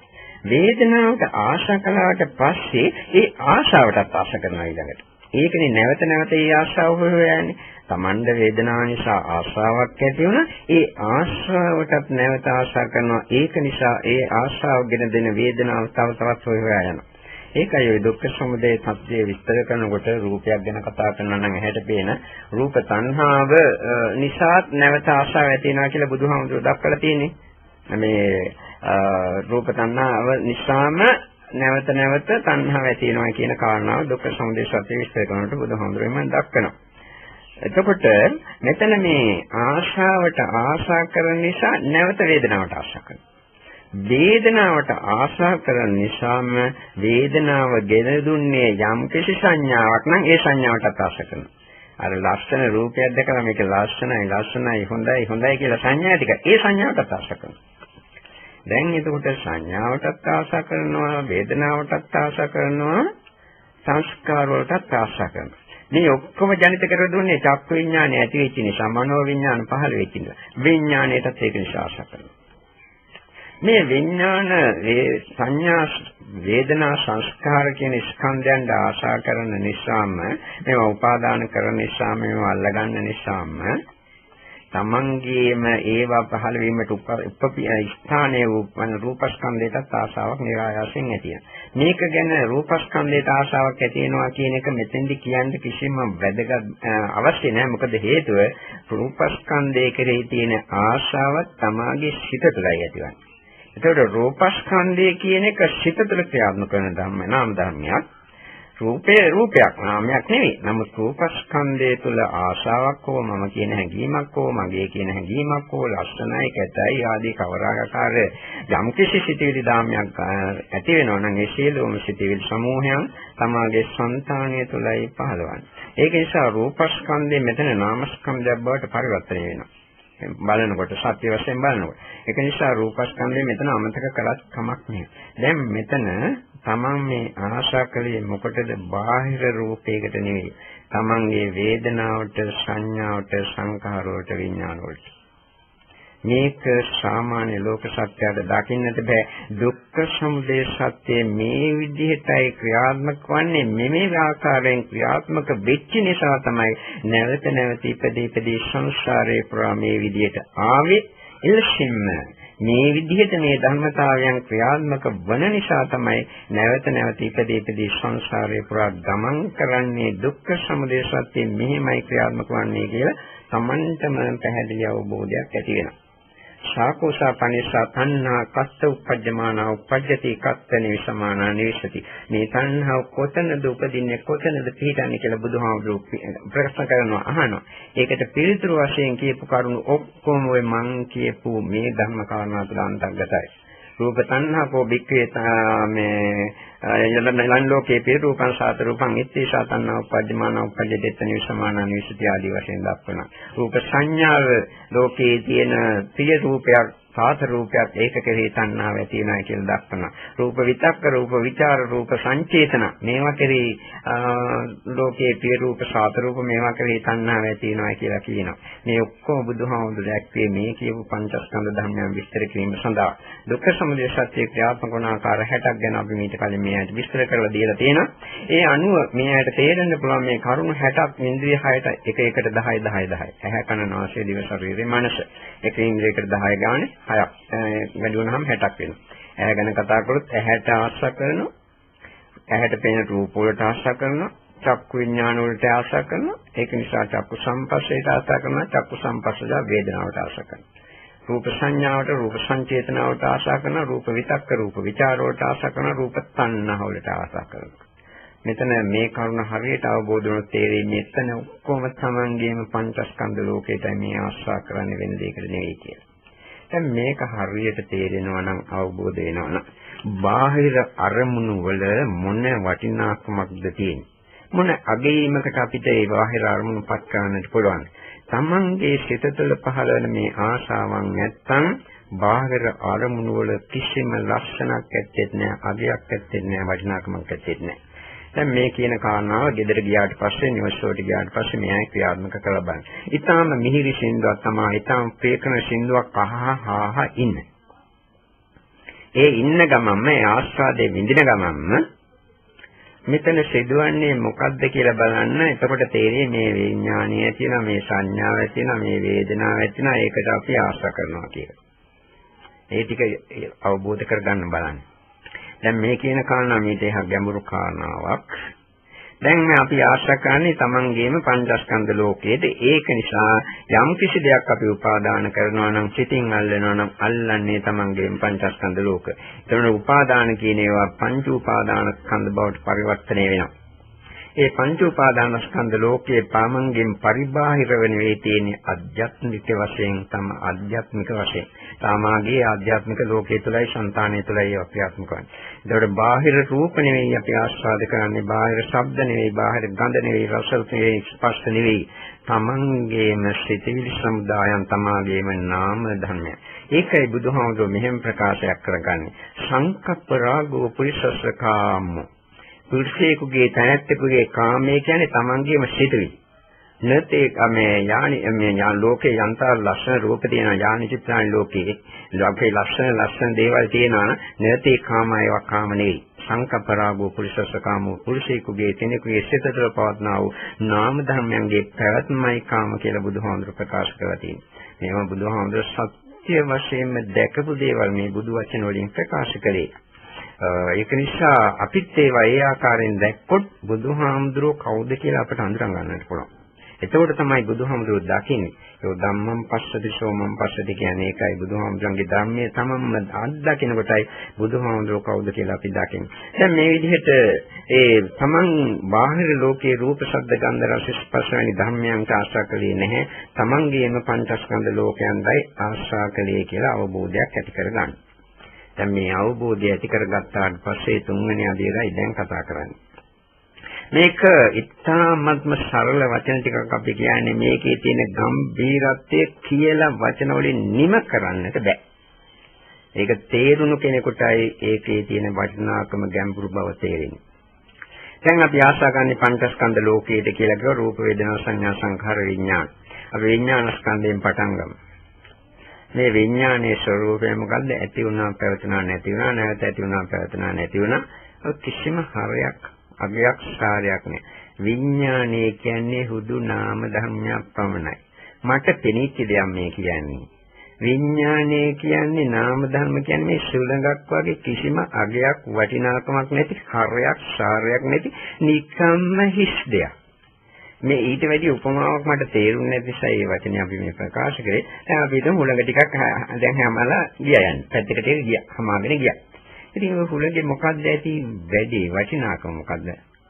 A: වේදනාවට ආශා කළාට පස්සේ ඒ ආශාවටත් ආශා කරනවා ඊළඟට. ඒකනේ නැවත නැවත ඒ ආශාව හොයන්නේ. තමන්ද වේදනාව නිසා ආශාවක් ඇති වුණා. ඒ ආශාවටත් නැවත ආශා කරනවා. ඒක නිසා ඒ ආශාව ගෙන දෙන වේදනාව තව තවත් හොය හොයා යනවා. ඒකයි ওই දුක්ඛ සමුදය සත්‍ය විස්තර කරනකොට රූපයක් ගැන කතා කරනවා නම් ඇහැට පේන රූප තණ්හාව නිසා නැවත ආශාව ඇති වෙනවා කියලා බුදුහාමුදුරුවෝ දක්වලා තියෙන්නේ. මේ රූප තණ්හාව නිසාම නැවත නැවත තණ්හාව ඇති වෙනවා කියන කාරණාව දුක්ඛ සමුදය සත්‍ය විස්තර කරනකොට බුදුහාමුදුරුවෝ දක්වනවා. එතකොට මෙතන මේ ආශාවට ආශා කරන නිසා නැවත වේදනාවට ආශා කරනවා. වේදනාවට ආශා කරන නිසාම වේදනාව ගෙන දුන්නේ යම් කිසි සංඥාවක් නම් ඒ සංඥාවටත් ආශා කරනවා. අර ලස්සන රූපයක් දැකලා මේක ලස්සනයි ලස්සනයි හොඳයි හොඳයි කියලා සංඥා ටික ඒ සංඥාවටත් ආශා කරනවා. දැන් එතකොට සංඥාවටත් ආශා කරනවා වේදනාවටත් ආශා කරනවා සංස්කාර වලටත් ආශා කරනවා. මේ ඔක්කොම ජනිත කර දුන්නේ චක්ක විඥානය ඇති වෙච්ච නිසා මනෝ විඥාන පහළ වෙච්ච නිසා විඥාණයටත් ඒක නිසා ආශා කරනවා. මේ විඥාන සංඥා වේදනා සංස්කාර කියන ස්කන්ධයන්ට ආශා කරන නිසාම මේවා උපාදාන කරන නිසා මේවා අල්ලගන්න නිසාම තමන්ගේම ඒවා පහළ වීමට ස්ථානයේ වූ රූපස්කන්ධයටත් ආශාවක් નિરાයාසයෙන් ඇති මේක ගැන රූපස්කන්ධයට ආශාවක් ඇති වෙනවා කියන එක මෙතෙන්දි කියන්න කිසිම වැදගත් අවශ්‍ය නැහැ මොකද හේතුව රූපස්කන්ධය කෙරෙහි තියෙන ආශාව තමාගේ සිත තුළයි ඇතිවන්නේ. එතකොට රූපස්කන්ධය කියන එක සිත තුළ ක්‍රියාත්මක කරන ධර්ම නාම ධර්මයක්. රූපේ රූපයක් නාමයක් නෙවෙයි. නමුත් රූපස්කන්ධය තුළ ආශාවක් හෝ මම කියන හැඟීමක් හෝ මගේ කියන හැඟීමක් හෝ ලස්සනයි කැතයි ආදී කවරාකාර යම් කිසි සිටිවිලි ධාමයක් ඇති වෙනවා නම් ඒ සියලුම සිටිවිලි සමූහයන් තමාගේ సంతානය තුළයි පහළවන්නේ. ඒක නිසා රූපස්කන්ධය මෙතන නාමස්කන්ධයක් බවට පරිවර්තනය වෙනවා. බලනකොට සත්‍ය වශයෙන් බලනකොට. ඒක නිසා රූපස්කන්ධය මෙතන අමතක කරත් කමක් නෑ. දැන් මෙතන තමන් මේ ආශා කළේ මොකටද බාහිර රූපයකට නෙවෙයි. තමන්ගේ වේදනාවට, සංඥාවට, සංකාරවලට, විඥානවලට. මේක සාමාන්‍ය ලෝක සත්‍යයට දකින්නට බෑ. දුක්ඛ සමුදය සත්‍ය මේ විදිහටයි ක්‍රියාත්මක වන්නේ. මෙමේ ආකාරයෙන් ක්‍රියාත්මක වෙච්ච නිසා තමයි නැවත නැවත ඉපදී ඉපදී සංසාරේ පුරා මේ විදිහට ආවේ. එලෙසින්ම මේ විදිහට මේ ධර්මතාවයන් ක්‍රියාත්මක වන නිසා තමයි නැවත නැවත ඉපදී ඉපදී සංසාරේ පුරා ගමන් කරන්නේ දුක්ඛ සමුදය සත්‍ය මෙහිමයි ක්‍රියාත්මක වන්නේ කියලා Tamanටම පැහැදිලි අවබෝධයක් ඇති වෙනවා. ශාකෝසා පනිසා තණ්හා කස්ස උපජ්ජමානා උපජ්ජති කත්ත නිවිසමානා නිවිසති. මේ තණ්හාව කොතනද උපදින්නේ කොතනද පිහිටන්නේ කියලා බුදුහාමුදුරුවෝ ප්‍රශ්න කරනවා අහනවා. ඒකට පිළිතුරු වශයෙන් කියපු කරුණු ඔක්කොම ඔය මං කියපු මේ ධර්ම කාරණා තුළ අන්තර්ගතයි. රූප තණ්හා කෝ බික්කේ මේ යලන ලෝකේ පේ රූපං සාත රූපං ඉත්තේසා තණ්හා උපජ්ජමාන උපජ්ජදෙත් නිවසමාන නිවසති ආදී වශයෙන් දක්වනවා. රූප සංඥාව ලෝකේ තියෙන ප්‍රිය රූපයක් සාත රූපයක් ඒක කෙරෙහි තණ්හාව ඇති වෙනවා කියලා දක්වනවා. රූප විතක්ක, රූප විචාර, රූප සංචේතන මේවා කෙරෙහි ලෝකයේ පිය රූප, සාත රූප මේවා කෙරෙහි තණ්හාව ඇති වෙනවා කියලා කියනවා. මේ ඔක්කොම බුදුහාමුදුර දැක්වේ මේ කියපු පංචස්කන්ධ ධර්මයන් විස්තර කිරීම සඳහා. දුක්ඛ සමුදය සත්‍ය ක්‍රියාත්මක වන ආකාර 60ක් ගැන අපි මීට කලින් මේ ඇයිට විස්තර කරලා දීලා තියෙනවා. ඒ අනුව මේ ඇයිට තේරෙන්න පුළුවන් මේ කරුණු 60ක් ඉන්ද්‍රිය 6ට එක එකට 10 10 10. ඇහැ කන නාසය දිව ශරීරය මනස. එක ඉන්ද්‍රියකට 10 ගානේ 6ක් වැඩි වුණාම 60ක් වෙනවා. ඇහැ ගැන කතා කරොත් ඇහැට ආශා කරනවා. ඇහැට පෙනෙන රූප වලට ආශා කරනවා. චක්කු විඥාන වලට ආශා කරනවා. ඒක නිසා චක්කු සංපස්සයට ආශා කරනවා. චක්කු සංපස්සද වේදනාවට ආශා කරනවා. රූප සංඥාවට රූප සංචේතනාවට ආශා කරනවා. රූප විතක්ක රූප විචාර වලට ආශා කරනවා. රූප තණ්හා වලට ආශා කරනවා. මෙතන මේ කරුණ හරියට අවබෝධ වුණොත් තේරෙන්නේ එතන ඔක්කොම තමන්ගේම පංචස්කන්ධ ලෝකයටයි මේ ආශා කරන්නේ වෙන දෙයකට නෙවෙයි කියලා. දැන් මේක හරියට තේරෙනවා නම් අවබෝධ වෙනවා නම් බාහිර අරමුණු වල මොන වටිනාකමක්ද තියෙන්නේ? මොන අගීමකට අපිට ඒ බාහිර අරමුණු පත් කරන්නට පුළුවන් තමන්ගේ සිත තුළ පහළ වෙන මේ ආශාවන් නැත්තම් බාහිර අරමුණු වල කිසිම ලක්ෂණක් ඇත්තේ නැහැ අගයක් ඇත්තේ නැහැ වටිනාකමක් ඇත්තේ නැහැ. දැන් මේ කියන කාරණාව ගෙදර ගියාට පස්සේ නිවසේට ගියාට පස්සේ මෙයයි ක්‍රියාත්මක කරලා බලන්න. ඊටාම මිහිරි සින්දුවක් තමයි ඊටාම ප්‍රේකන සින්දුවක් අහහාහ ඉන්න. ඒ ඉන්න ගමන්ම ඒ ආස්වාදයේ විඳින ගමන්ම මෙතන සිදුවන්නේ මොකද්ද කියලා බලන්න එතකොට තේරෙන්නේ මේ විඥානීය තියෙන මේ සංඥාව තියෙන මේ වේදනාව තියෙන ඒකට අපි ආශා කරනවා කියලා. ඒ ටික අවබෝධ කරගන්න බලන්න. දැන් මේ කියන කාරණා මීට එහා ගැඹුරු කාරණාවක්. දැන් මේ අපි ආශා කරන්නේ Tamangeema පංචස්කන්ධ ලෝකයේද ඒක නිසා යම් කිසි දෙයක් අපි උපාදාන කරනවා නම් සිතින් අල්ලනවා නම් අල්ලන්නේ Tamangeema පංචස්කන්ධ ලෝක. ඒතර උපාදාන කියන ඒවා පංච උපාදාන ස්කන්ධ බවට පරිවර්තනය වෙනවා. ඒ පංච උපාදානස්කන්ධ ලෝකයේ පාමංගෙන් පරිබාහිර වෙන වේ තියෙන අධ්‍යාත්මික වශයෙන් තම අධ්‍යාත්මික වශයෙන් තාමාගේ ආධ්‍යාත්මික ලෝකයේ තුලයි సంతානයේ තුලයි ක්‍රියාත්මක වන්නේ. ඒකට බාහිර රූප නෙවෙයි අපි ආස්වාද කරන්නේ, බාහිර ශබ්ද නෙවෙයි, බාහිර ගන්ධ නෙවෙයි, රස නෙවෙයි, ස්පර්ශ නෙවෙයි. තමන්ගේම සිතවිලි සමුදායන් තමාගේම නාම ධර්මය. ඒකයි බුදුහාමුදුරුවෝ මෙහෙම ප්‍රකාශයක් කරගන්නේ. සංකප්ප රාගෝ පුරිසස්සකාමෝ පුරුෂයෙකුගේ තැනැත්තෙකුගේ කාමයේ කියන්නේ තමන්ගේම සිතුවිලි. නතේ මේ යානි මේ යා ලෝකේ යන්තර ලස්සන රූප තියෙන යානි චිත්‍රාන් ලෝකේ ලෝකේ ලස්සන ලස්සන දේවල් තියෙනවා නතේ කාමයව කාම නෙවෙයි සංකප්පරාගෝ පුරුෂස්ස කාමෝ පුරුෂයෙකුගේ කෙනෙකුගේ සිතතල පවත්නා වූ නාම ධර්මයන්ගේ පැවැත්මයි කාම කියලා බුදුහාමුදුර ප්‍රකාශ කරලා තියෙනවා. මේවා බුදුහාමුදුර සත්‍ය වශයෙන්ම දැකපු දේවල් මේ බුදු වචන වලින් ප්‍රකාශ කළේ. ඒක නිසා අපිත් ඒවා ඒ ආකාරයෙන් දැක්කොත් බුදුහාමුදුරුවෝ කවුද කියලා අපට අඳුර ගන්නට පුළුවන්. එතකොට තමයි බුදුහාමුදුරුවෝ දකින්නේ. ඒ ධම්මං පස්සති සෝමං පස්සති කියන්නේ ඒකයි බුදුහාමුදුරන්ගේ ධර්මයේ තමන්ම අත්දකින්න කොටයි බුදුහාමුදුරුවෝ කවුද කියලා අපි දකින්නේ. දැන් මේ විදිහට ඒ තමන් බාහිර ලෝකයේ රූප ශබ්ද ගන්ධ රස ස්පර්ශ වැනි ධර්මයන්ට ආශ්‍රා කළේ නැහැ. තමන්ගේම පංචස්කන්ධ ලෝකයන්දයි ආශ්‍රා කළේ කියලා අවබෝධයක් ඇති කරගන්න. දැන් මේ අවබෝධය ඇති කරගත්තාට පස්සේ තුන්වෙනි අධ්‍යයනය දැන් කතා කරන්නේ. මේක ඉතාමත්ම සරල වචන ටිකක් අපි කියන්නේ මේකේ තියෙන ගැඹීරත්වය කියලා වචන වලින් නිම කරන්නට බෑ. ඒක තේරුණු කෙනෙකුටයි ඒකේ තියෙන වටිනාකම ගැඹුරු බව තේරෙන්නේ. දැන් අපි ආශා ගන්න පංචස්කන්ධ ලෝකයේද කියලා කිව්ව රූප වේදනා සංඥා සංඛාර විඥාන. අපි විඥාන ස්කන්ධයෙන් පටන් ගමු. මේ විඥානයේ ස්වરૂපය මොකද්ද? ඇති වුණා පැවතුණා නැති වුණා නැවත ඇති වුණා පැවතුණා නැති වුණා. කිසිම හරයක් අගයක් සාරයක් නෑ. විඥානය කියන්නේ හුදු නාම ධර්මයක් පමණයි. මට පෙනීච්ච දෙයක් මේ කියන්නේ. විඥානය කියන්නේ නාම ධර්ම කියන්නේ මේ සුළඟක් වගේ කිසිම අගයක් වටිනාකමක් නැති හරයක් සාරයක් නැති නිකම්ම හිස් දෙයක්. මේ ඊට වැඩි උපමාවක් මට තේරුන්නේ නැති නිසා මේ වචනේ අපි මේ ප්‍රකාශ කරේ. දැන් අපි හිතමු හුළඟ ටිකක් දැන් හැමලා ගියා යන්නේ. පැත්තකට ගියා. හමාගෙන ගියා. ඉතින් ඔය හුලගේ මොකද්ද ඇති වැඩි වටිනාකම මොකද්ද?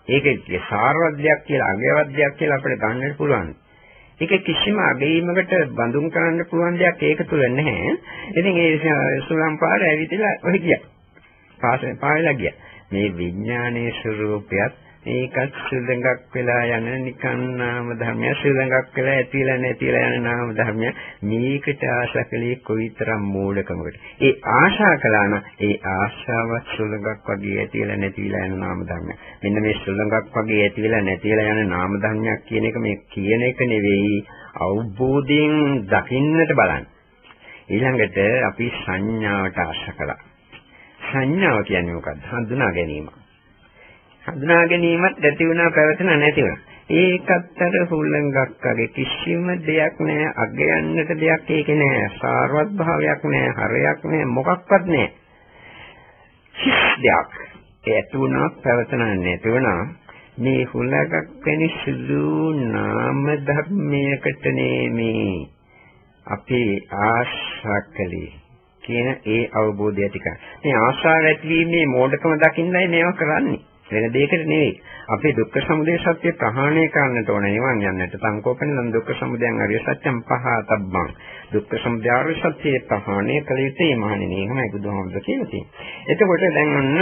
A: ඒකේ සාරවත්යක් කියලා අගයවත්යක් කියලා අපිට ගන්නට පුළුවන්. ඒක කිසිම අගීමකට බඳුන් කරන්න පුළුවන් දෙයක් ඒක තුල නැහැ. ඉතින් ඒ සුලම් පාර ඇවිදලා ඔය ගියා. පාසෙන් පායලා ගියා. මේ විඥානයේ ස්වરૂපයත් ඒකත් සුළඟක් වෙලා යන නිකන් නාම ධර්මය සුළඟක් වෙලා ඇතිලා නැතිලා යන නාම ධර්මය මේකට ආශා කළේ කොයිතරම් මූලකමකට. ඒ ආශා කළා නම් ඒ ආශාව සුළඟක් වගේ ඇතිලා නැතිලා යන නාම ධර්මය මෙන්න මේ සුළඟක් වගේ ඇතිලා නැතිලා යන නාම ධර්මයක් කියන එක මේ කියන එක නෙවෙයි අවබෝධයෙන් දකින්නට බලන්න. ඊළඟට අපි සංඥාවට ආශා කළා. සංඥාව කියන්නේ මොකක්ද හඳුනා ගැනීම හඳුනා ගැනීමත් ඇති වුණා පැවතුණා නැති වුණා. ඒකත් අර හුලඟක් වගේ කිසිම දෙයක් නැහැ අගයන්නට දෙයක් ඒකේ නැහැ සාරවත් භාවයක් නැහැ හරයක් නැහැ මොකක්වත් නැහැ. කිස් දෙයක්. ඒ ඇති වුණා පැවතුණා නැති වුණා. මේ හුලඟක් වෙන සුදු නාම ධර්මයකට මේ අපි ආශා කළේ කියන ඒ අවබෝධය ටික. මේ ආශාව ඇතිවීමේ මෝඩකම දකින්නයි මේවා කරන්නේ. වෙන දෙයකට නෙවෙයි. අපේ දුක්ඛ සමුදය සත්‍ය ප්‍රහාණය කරන්නට ඕන නිවන් යන්නට. සංකෝපන නම් දුක්ඛ සමුදයන් අරිය සත්‍යම් පහතබ්බං. දුක්ඛ සමුදය අරිය සත්‍ය ප්‍රහාණය කළ යුතුයි මහණෙනි. එහෙමයි බුදුහාමුදුර කියලා තියෙන්නේ. එතකොට දැන් ඔන්න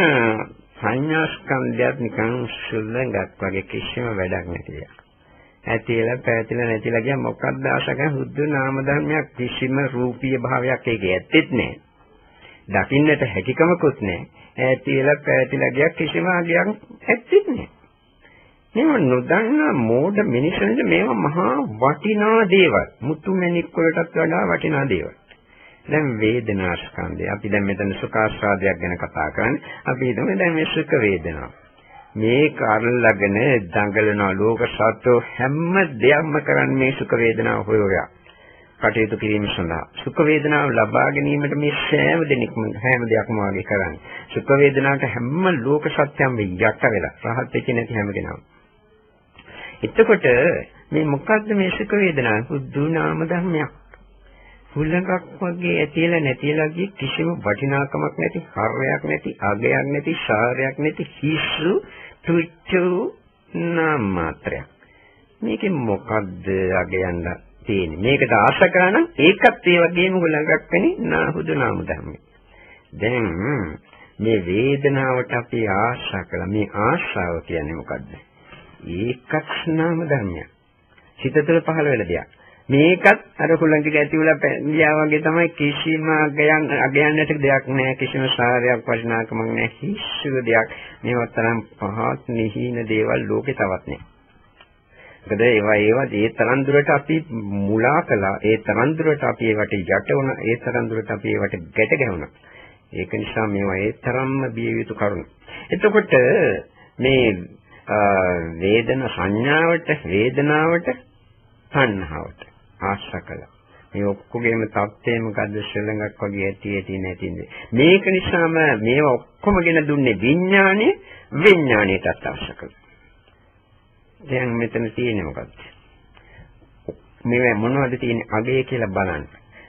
A: සංඥා ස්කන්ධයත් නිකන් සුල්ලඟක් වගේ කිසිම වැඩක් නැතිය. ඇතිලා පැතිලා නැතිලා ගියා මොකක්ද ආශකයන් හුදු නාම ධර්මයක් කිසිම රූපීය භාවයක් ඒකේ ඇත්තෙත් නැහැ. දකින්නට හැකියකමකුත් නැහැ. ඈතිලා පෑතිලා ගියක් කිසිම අගයක් ඇත්තෙත් නෑ. මේව නොදන්න මෝඩ මිනිසුන්ට මේවා මහා වටිනා දේවල්. මුතු මැණික් වලටත් වඩා වටිනා දේවල්. දැන් වේදනා ස්කන්ධය. අපි දැන් මෙතන සුඛාස්වාදයක් ගැන කතා කරන්නේ. අපි හිතමු දැන් මේ සුඛ වේදනාව. මේ කාර්ලගෙන දඟලන ලෝක සත්ව හැම දෙයක්ම කරන්නේ මේ සුඛ වේදනාව හොය හොයා. කටයුතු කිරීම සඳහා සුඛ වේදනාව ලබා ගැනීමට මේ සෑම දෙනෙක්ම හැම දෙයක්ම වාගේ කරන්නේ. සුඛ වේදනාවට හැම ලෝක සත්‍යම් යට වෙලා රහත් වෙච්ච නැති හැම කෙනාම. එතකොට මේ මොකද්ද මේ සුඛ වේදනාව? බුදු නාම ධර්මයක්. හුලඟක් වගේ ඇතිලා නැතිලා ගිය කිසිම වටිනාකමක් නැති, හරයක් නැති, අගයක් නැති, සාරයක් නැති හිස්සු තුච්චු නාම මාත්‍රයක්. මේකේ මොකද්ද අගයන්ද තියෙන්නේ. මේකට ආශ කරා නම් ඒකත් ඒ වගේම ගොඩක් වෙන්නේ නාහුදු නාම ධර්මයි. දැන් මේ වේදනාවට අපි ආශා කළා. මේ ආශාව කියන්නේ මොකද්ද? ඒකත් නාම ධර්මයක්. සිත තුළ පහළ වෙන දෙයක්. මේකත් අර හුලඟ ගැතිවලා පැන්දියා වගේ තමයි කිසිම අගයන් අගයන්නට දෙයක් නැහැ කිසිම සාරයක් වටිනාකමක් නැහැ හිස්සු දෙයක් මේවත් තරම් පහත් නිහින දේවල් ලෝකේ තවත් නැහැ. මොකද ඒවා ඒවා ඒ තරම් දුරට අපි මුලා කළා ඒ තරම් දුරට අපි ඒවට යට වුණා ඒ තරම් දුරට අපි ඒවට ගැට ගැහුණා. ඒක නිසා මේවා ඒ තරම්ම බිය යුතු කරුණු. එතකොට මේ වේදන සංඥාවට වේදනාවට තණ්හාවට ආශ්‍රය කළා. මේ ඔක්කොගේම தත්ත්වය මොකද්ද ශ්‍රලඟක් වගේ ඇති ඇති නැතිනේ. මේක නිසාම මේවා ඔක්කොමගෙන දුන්නේ විඥානේ විඥාණයටත් අවශ්‍ය කළා. දැන් මෙතන තියෙන්නේ මොකද්ද? මේ මොනවද තියෙන්නේ අගය කියලා බලන්න.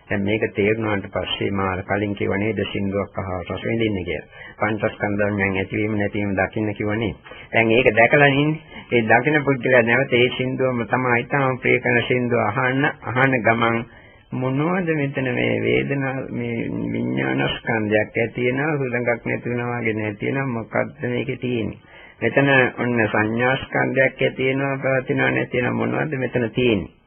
A: දැන් මේක තේරුණාට පස්සේ මා කලින් කිව්ව නේද සින්දුවක් අහලා රස විඳින්න කියලා. පංචස්කන්ධයන් ඇතිවීම නැතිවීම දකින්න කිව්වනේ. දැන් ඒක දැකලා ඉන්නේ. ඒ දකින්න පුද්ගලයා නැවත ඒ සින්දුවම තමයි තාම ප්‍රිය කරන සින්දුව අහන්න අහන ගමන් මොනවද මෙතන මේ වේදනා මේ විඥානස්කන්ධයක් ඇති වෙනවා හුලඟක් නැති වෙනවා වගේ නැති වෙනවා මොකද්ද මේකේ තියෙන්නේ මෙතන ඔන්න සංඥාස්කන්ධයක් ඇති වෙනවා පවතිනවා නැති වෙනවා මොනවද මෙතන තියෙන්නේ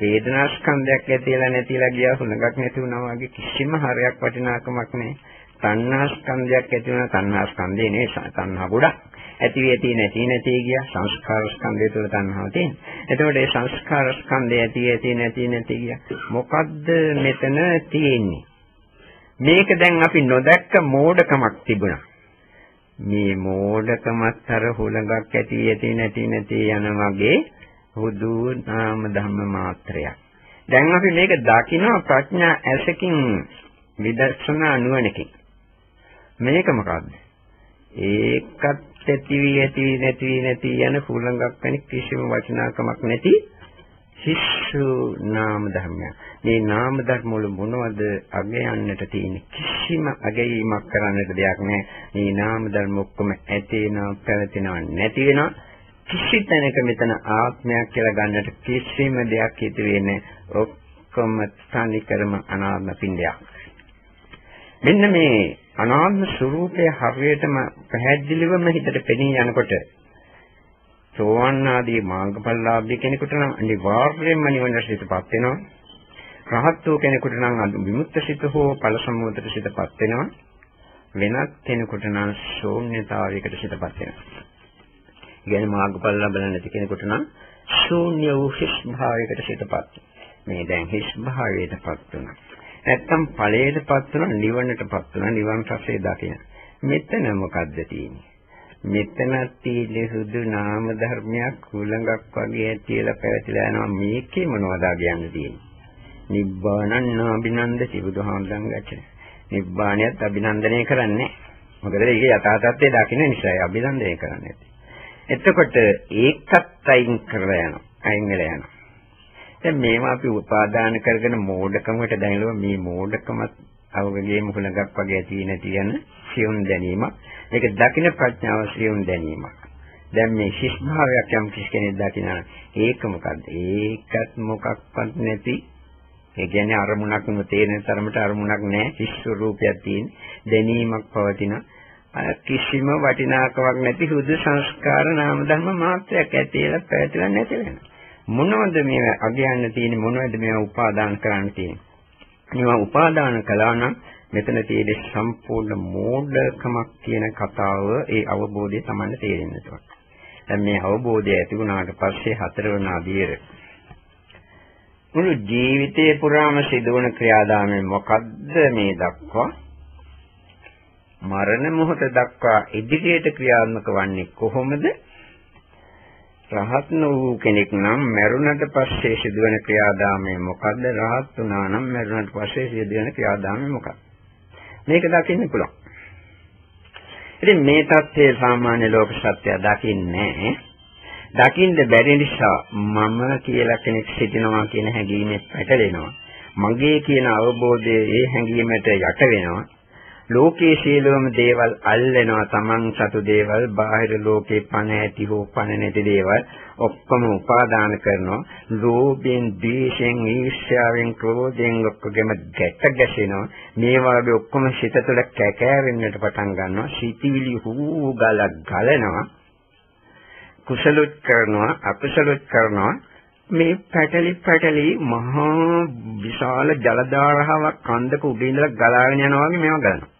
A: වේදනා ස්කන්ධයක් ඇතිලා නැතිලා ගියා හුලඟක් නැති වුණා වගේ කිසිම හරයක් වටිනාකමක් නැහැ. තණ්හා ස්කන්ධයක් ඇති වුණා තණ්හා ස්කන්ධේ නේ තණ්හා ගොඩක්. ඇති වෙති නැති නැති ගියා සංස්කාර ස්කන්ධය තුළ තණ්හාව තියෙන. එතකොට මේ සංස්කාර ස්කන්ධය ඇති ඇති නැති නැති ගියා. මොකද්ද මෙතන තියෙන්නේ? මේක දැන් අපි නොදැක්ක මෝඩකමක් තිබුණා. මේ මෝඩකමත් අර හුලඟක් ඇති ඇති නැති නැති යන වගේ හුදු නාම ධම්ම මාත්‍රයක්. දැන් අපි මේක දකින්න ප්‍රඥා ඇසකින් විදර්ශනා නුවණකින්. මේක මොකද්ද? ඒකත් ඇති වී ඇති වී නැති වී නැති යන කුලඟක් වැනි කිසිම වචනාකමක් නැති හිස්සු නාම ධර්මයක්. මේ නාම ධර්ම වල මොනවද අගයන්නට තියෙන කිසිම අගයීමක් කරන්නට දෙයක් නැහැ. මේ නාම ධර්ම ඔක්කොම ඇතේනවා පැවතෙනවා නැති වෙනවා. කිසි තැනක මෙතන ආත්මයක් කියලා ගන්නට කිසිම දෙයක් හිත වෙන්නේ ඔක්කොම තනි කරම අනාත්ම පින්ඩයක්. මෙන්න මේ අනාත්ම ස්වરૂපය හරියටම පැහැදිලිවම හිතට පෙනී යනකොට සෝවන් ආදී මාර්ගඵලලාභී කෙනෙකුට නම් අනිවාර්යයෙන්ම නිවන සිතපත් වෙනවා. රහත් වූ කෙනෙකුට නම් විමුක්ත සිත හෝ ඵල සම්මුතියට සිතපත් වෙනවා. වෙනත් කෙනෙකුට නම් ශූන්‍යතාවයකට සිතපත් වෙනවා. කියන්නේ මාර්ගඵල ලබන නැති කෙනෙකුට නම් ශූන්‍ය වූ හිස් භාවයකට සිතපත්. මේ දැන් හිස් භාවයටපත් වුණා. නැත්තම් ඵලයටපත් වුණා නිවනටපත් වුණා නිවන් රසය දකින. මෙතන මොකද්ද තියෙන්නේ? මෙතන තියෙන්නේ සුදු නාම ධර්මයක් කුලඟක් වගේ තියලා පැවතිලා යනවා මේකේ මොනවද කියන්නේ තියෙන්නේ? නිබ්බානං අභිනන්දති බුදුහාමුදුරන් ගැටේ. නිබ්බාණයත් අභිනන්දනය කරන්නේ. මොකද ඒකේ යථා තත්ත්වය දකින්න නිසායි අභිනන්දනය කරන්නේ. එතකොට ඒකත් අයින් කරලා යනවා. අයින් වෙලා යනවා. දැන් මේවා අපි උපාදාන කරගෙන මෝඩකමකට දැනෙනවා මේ මෝඩකමත් අවගගේ මුහුණක් වගේ ඇති නැති යන සියුම් දැනීමක්. ඒක දකින ප්‍රඥාව සියුම් දැනීමක්. දැන් මේ ශිෂ්භාවයක් යම් කිසි කෙනෙක් දකිනා ඒක මොකද්ද? ඒකත් මොකක්වත් නැති ඒ කියන්නේ අරමුණක් නෙමෙයි තේරෙන තරමට අරමුණක් නැහැ. ශිෂ්ඨ රූපයක් තියෙන දැනීමක් පවතිනා කිසිම වටිනාකමක් නැති හුදු සංස්කාර නාම ධර්ම මාත්‍රයක් ඇතිලා පැවතිලා නැති වෙනවා. මොනවද මේ අගයන්න තියෙන්නේ මොනවද මේවා උපාදාන කරන්න තියෙන්නේ? මේවා උපාදාන කළා නම් මෙතන තියෙන්නේ සම්පූර්ණ මෝඩකමක් කියන කතාව ඒ අවබෝධය තමයි තේරෙන්න ඕන. දැන් මේ අවබෝධය ඇති වුණාට පස්සේ හතරවන අධීර මුළු ජීවිතේ පුරාම සිදුවන ක්‍රියාදාමය මොකද්ද මේ දක්වා මරණ මොහොත දක්වා ඉදිරියට ක්‍රියාත්මක වන්නේ කොහොමද? රහත් වූ කෙනෙක් නම් මරුණට පස්සේ සිදුවන ක්‍රියාදාමය මොකද්ද? රහත් වුණා නම් මරුණට පස්සේ සිදුවන ක්‍රියාදාමය මොකක්ද? මේක දකින්න පුළුවන්. ඉතින් මේ தත්ත්වයේ සාමාන්‍ය ලෝක සත්‍යය දකින්නේ දකින්න බැරි නිසා මම කියලා කෙනෙක් සිටිනවා කියන හැඟීමෙත් පැටලෙනවා. මගේ කියන අවබෝධය ඒ හැඟීමට යට වෙනවා. ලෝකයේ සියලුම දේවල් අල්ලනවා Taman සතු දේවල් බාහිර ලෝකේ පණ ඇති හෝ පණ නැති දේවල් ඔක්කොම උපාදාන කරනවා. ලෝභයෙන් ද්වේෂයෙන් ඊර්ෂ්‍යාවෙන් ක්‍රෝධයෙන් ඔක්කොගෙම ගැට ගැසෙනවා. මේ වගේ ඔක්කොම සිත තුළ කැකෑරෙන්නට පටන් ගන්නවා. සිතිවිලි හූ ගලක් ගලනවා. කුසලොත් කරනවා අකුසලොත් කරනවා. මේ පැටලි පැටලි මහා විශාල ජල ධාරාවක් කන්දක උඩ ඉඳලා ගලාගෙන යනවා වගේ මේවා ගලනවා.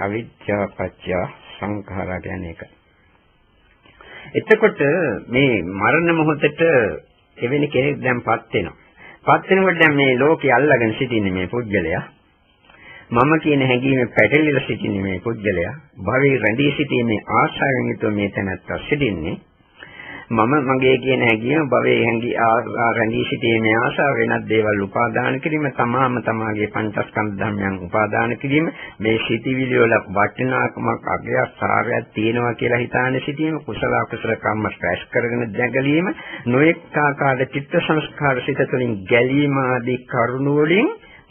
A: අවිද්‍යාව පත්‍ය සංඛාරා කියන්නේ ඒක. එතකොට මේ මරණ මොහොතට එවැනි කෙනෙක් දැන්පත් වෙනවා. පත් වෙනකොට දැන් මේ ලෝකේ අල්ලගෙන සිටින්නේ මේ පුජ්‍යලයා. මම කියන හැඟීමේ පැටලිලා සිටින්නේ මේ පුජ්‍යලයා. භවයේ රැඳී සිටීමේ ආශාවෙන් යුතුව මේ තැනත්තා සිටින්නේ. මම මගේ කියන හැඟීම භවයේ හැඟි රැඳී සිටීමේ ආශාව වෙනත් දේවල් උපාදාන කිරීම තමාම තමාගේ පංචස්කන්ධ ධර්මයන් උපාදාන කිරීම. මේ සිටිවිලි වල වටිනාකමක් අගයක් සාරයක් තියෙනවා කියලා හිතාන සිටීම කුසල අකුසල කර්ම ශ්‍රේෂ් කරගෙන දැඟලීම නොඑක ආකාර චිත්ත සංස්කාර සිත තුළින් ගැලීම ආදී කරුණු වලින්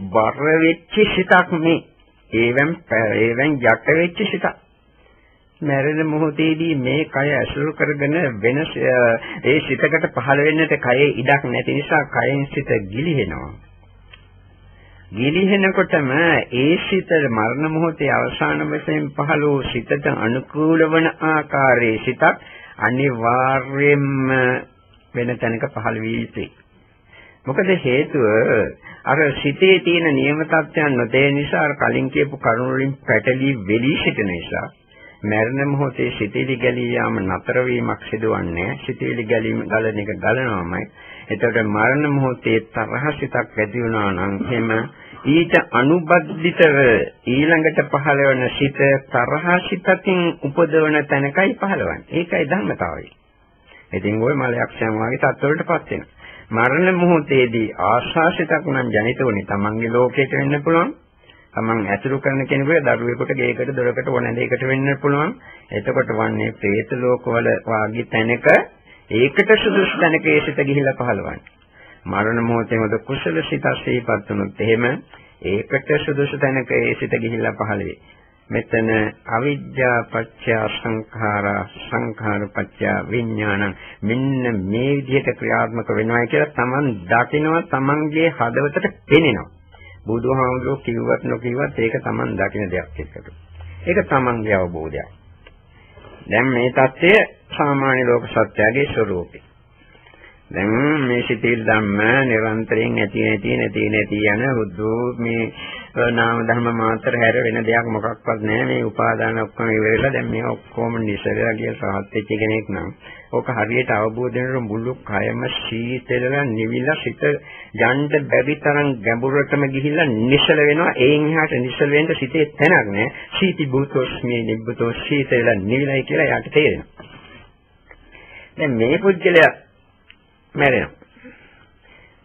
A: බර වෙච්ච සිතක් මේ. ඒවෙන් ඒවෙන් යට වෙච්ච සිතක්. මැරෙන මොහොතේදී මේ කය ඇසුරු කරගෙන වෙන ඒ සිතකට පහළ වෙන්නට කයේ ඉඩක් නැති නිසා කයෙන් සිත ගිලිහෙනවා. ගිලිහෙනකොටම ඒ සිත මරණ මොහොතේ අවසාන වශයෙන් පහළ වූ සිතට අනුකූල වන ආකාරයේ සිතක් අනිවාර්යයෙන්ම වෙන තැනක පහළ වී යුතුයි. මොකද හේතුව අර සිතේ තියෙන නියම තත්ත්වයන් නොතේ නිසා අර කලින් කියපු කරුණු වලින් පැටලී වෙලී සිටින නිසා මරණ මොහොතේ සිතේලි ගැලී යාම නතර වීමක් සිදුවන්නේ සිතේලි ගැලීම ගලන එක ගලනවාමයි. එතකොට මරණ මොහොතේ තරහ සිතක් ඇති වුණා නම් එහෙම ඊට අනුබද්ධිතව ඊළඟට පහළ වෙන සිත තරහ සිතකින් උපදවන තැනකයි පහළවන්නේ. ඒකයි ධර්මතාවය. ඉතින් ওই මලයක්ෂයන් වගේ තත්ත්වවලටපත් වෙනවා. මරණ මොහොතේදී ආශාසිතක් නම් ජනිත වුණේ තමන්ගේ ලෝකයට වෙන්න පුළුවන්. තමන් ඇසුරු කරන කෙනෙකුට දරුවෙකුට ගේකට දොරකට ඕන දෙයකට වෙන්න පුළුවන්. එතකොට වන්නේ പ്രേත ලෝකවල වාගේ තැනක ඒකට සුදුසු තැනක ඒ සිත ගිහිලා පහළවන්නේ. මරණ මොහොතේ මොද කුසල සිත සිහිපත් වුණොත් එහෙම ඒකට සුදුසු තැනක ඒ සිත ගිහිලා පහළ වෙයි. මෙතන අවිද්‍යා පත්‍ය සංඛාරා සංඛාර පත්‍ය විඥාන මෙන්න මේ විදිහට ක්‍රියාත්මක වෙනවා කියලා තමන් දකිනවා තමන්ගේ හදවතට පෙනෙනවා බුදුහාමුදුරුවෝ කිව්වත් නොකිව්වත් ඒක Taman දකින දෙයක් එක්කට. ඒක Tamanගේ අවබෝධයක්. දැන් මේ தත්ත්වය සාමාන්‍ය ලෝක සත්‍යයේ ස්වરૂපේ. දැන් මේ සිතිල් ධම්ම නිරන්තරයෙන් ඇති නැති නැති නැති යන බුදු මේ නාම ධර්ම මාත්‍ර හැර වෙන දෙයක් මොකක්වත් නැහැ මේ උපාදාන ඔක්කොම ඉවරලා දැන් මේ ඔක්කොම නිසලලා කියන සහත් වෙච්ච කෙනෙක් නම් ඕක හරියට අවබෝධ වෙනකොට මුළු කයම සීතලලා නිවිලා සිත යන්න බැරි තරම් ගැඹුරටම ගිහිල්ලා නිසල වෙනවා. ඒන් එහාට නිසල වෙන්න සිතේ තැනක් නැහැ සීති භූතෝස්මී නිබ්බතෝ සීතලලා නිවිලයි කියලා යාට තේරෙනවා. දැන් මේ පුද්ගලයා මැරෙනවා.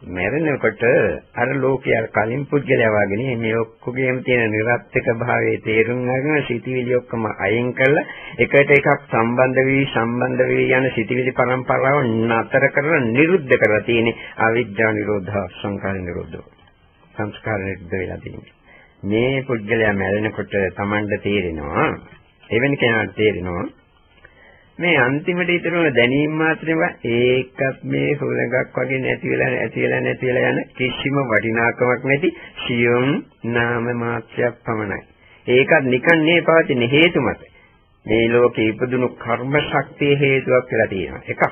A: මැරෙනකොට අර ලෝකයේ අර කලින් පුද්ගලයා වගේ මේ ඔක්කොගේම තියෙන නිර්ත්‍යක භාවයේ තේරුම් ගන්න සිටිවිලි ඔක්කොම අයින් කරලා එකට එකක් සම්බන්ධ වී සම්බන්ධ වී යන සිටිවිලි පරම්පරාව නතර කරලා නිරුද්ධ කරලා තියෙන අවිද්‍යා නිරෝධ සංකාර නිරෝධ සංස්කාර නිරුද්ධ වෙලා තියෙන්නේ. මේ පුද්ගලයා මැරෙනකොට Tamanට තේරෙනවා එවැනි කෙනාට තේරෙනවා මේ අන්තිමට ඉතුරුන දැනීම මාත්‍රේම ඒකත් මේ හුලඟක් වගේ නැති වෙලා නැති වෙලා නැති වෙලා යන කිසිම වටිනාකමක් නැති සියුම් නාම මාත්‍රයක් පමණයි. ඒකත් නිකන් නේ පවතින හේතු මත. මේ ලෝකේ ඉපදුණු කර්ම ශක්තිය හේතුවක් කියලා තියෙනවා. එකක්.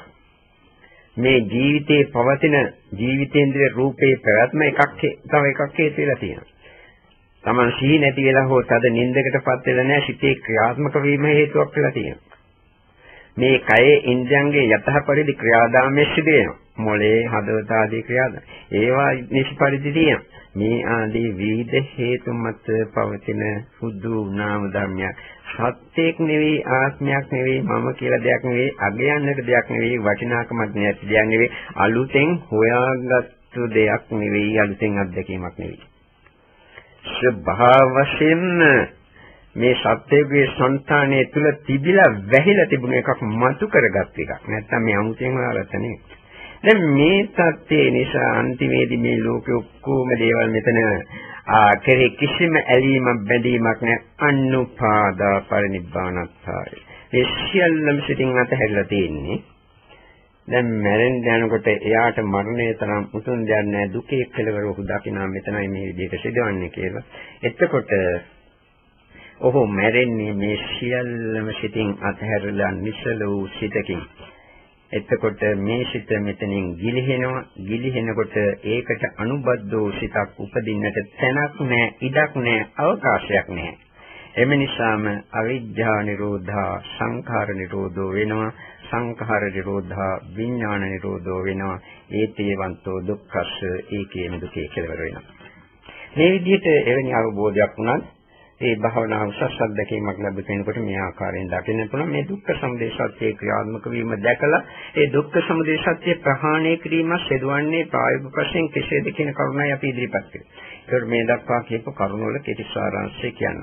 A: මේ ජීවිතේ පවතින ජීවිතේන්ද්‍රයේ රූපේ පැවැත්ම එකක් තව එකක් හේතු වෙලා තියෙනවා. Taman සිහි නැති වෙලා හෝ තද නින්දකටපත් වෙලා නැහැ සිතේ ක්‍රියාත්මක වීම හේතුවක් වෙලා තියෙනවා. මේ කයේ ඉන්ද්‍රයන්ගේ යතහ පරිදි ක්‍රියාදාමයේ සිදු වෙනවා. මොළේ හදවත ආදී ක්‍රියාදාම. ඒවා නිසි පරිදි තියෙනවා. මේ ආදී විවිධ හේතු මත පවතින සුදු නාම ධර්මයක්. සත්‍යයක් නෙවෙයි ආත්මයක් නෙවෙයි මම කියලා දෙයක් නෙවෙයි අගයන්නට දෙයක් නෙවෙයි වටිනාකමක් නැති දෙයක් නෙවෙයි අලුතෙන් හොයාගත්තු දෙයක් නෙවෙයි අලුතෙන් අත්දැකීමක් නෙවෙයි. ස්වභාව වශයෙන්ම මේ සත්‍යයේ సంతානයේ තුල තිබිලා වැහිලා තිබුණ එකක් මතු කරගත් එකක්. නැත්තම් මේ අමුතෙන් හොයාගත්ත නෙවෙයි. දැන් මේ සත්‍යයේ නිසා අන්තිමේදී මේ ලෝකෙ ඔක්කොම දේවල් මෙතන ආ කෙරේ කිසිම ඇලීමක් බැඳීමක් නැ අනුපාදා පරිනිබ්බානත්තාය. ඒ සියල්ලම සිටින් අතහැරලා තියෙන්නේ. දැන් මැරෙන්න යනකොට එයාට මරණය තරම් උතුම් දෙයක් නැහැ දුකේ කෙලවර ඔහු දකිනා මෙතනයි මේ විදිහට සිදුවන්නේ කියලා. එතකොට ඔහු මැරෙන්නේ මේ සියල්ලම සිතින් අතහැරලා නිසල වූ සිතකින්. එතකොට මේ සිත මෙතනින් ගිලිහෙනවා. ගිලිහෙනකොට ඒකට අනුබද්ධ වූ සිතක් උපදින්නට තැනක් නැහැ ඉඩක් නැහැ අවකාශයක් නැහැ එම නිසාම අවිජ්ජා නිරෝධා සංඛාර නිරෝධෝ වෙනවා. සංඛාර නිරෝධා විඥාන නිරෝධෝ වෙනවා. ඒතේවන්තෝ දුක්ඛස්ස ඒකේම දුකේ කෙලවර වෙනවා. මේ විදිහට එවැනි අවබෝධයක් වුණත් ඒ භාවනා උසස් අත්දැකීමක් ලැබෙ කෙනෙකුට මේ ආකාරයෙන් දකින්න පුළුවන් මේ දුක්ඛ සමුදය සත්‍යයේ ක්‍රියාත්මක වීම දැකලා ඒ දුක්ඛ සමුදය සත්‍ය ප්‍රහාණය කිරීම සිදුවන්නේ ප්‍රායෝගික වශයෙන් කෙසේද කියන කරුණයි අපි ඉදිරිපත් කරන්නේ. ඒකට මේ දක්වා කියපු කරුණවල කෙටි සාරාංශය කියන්න.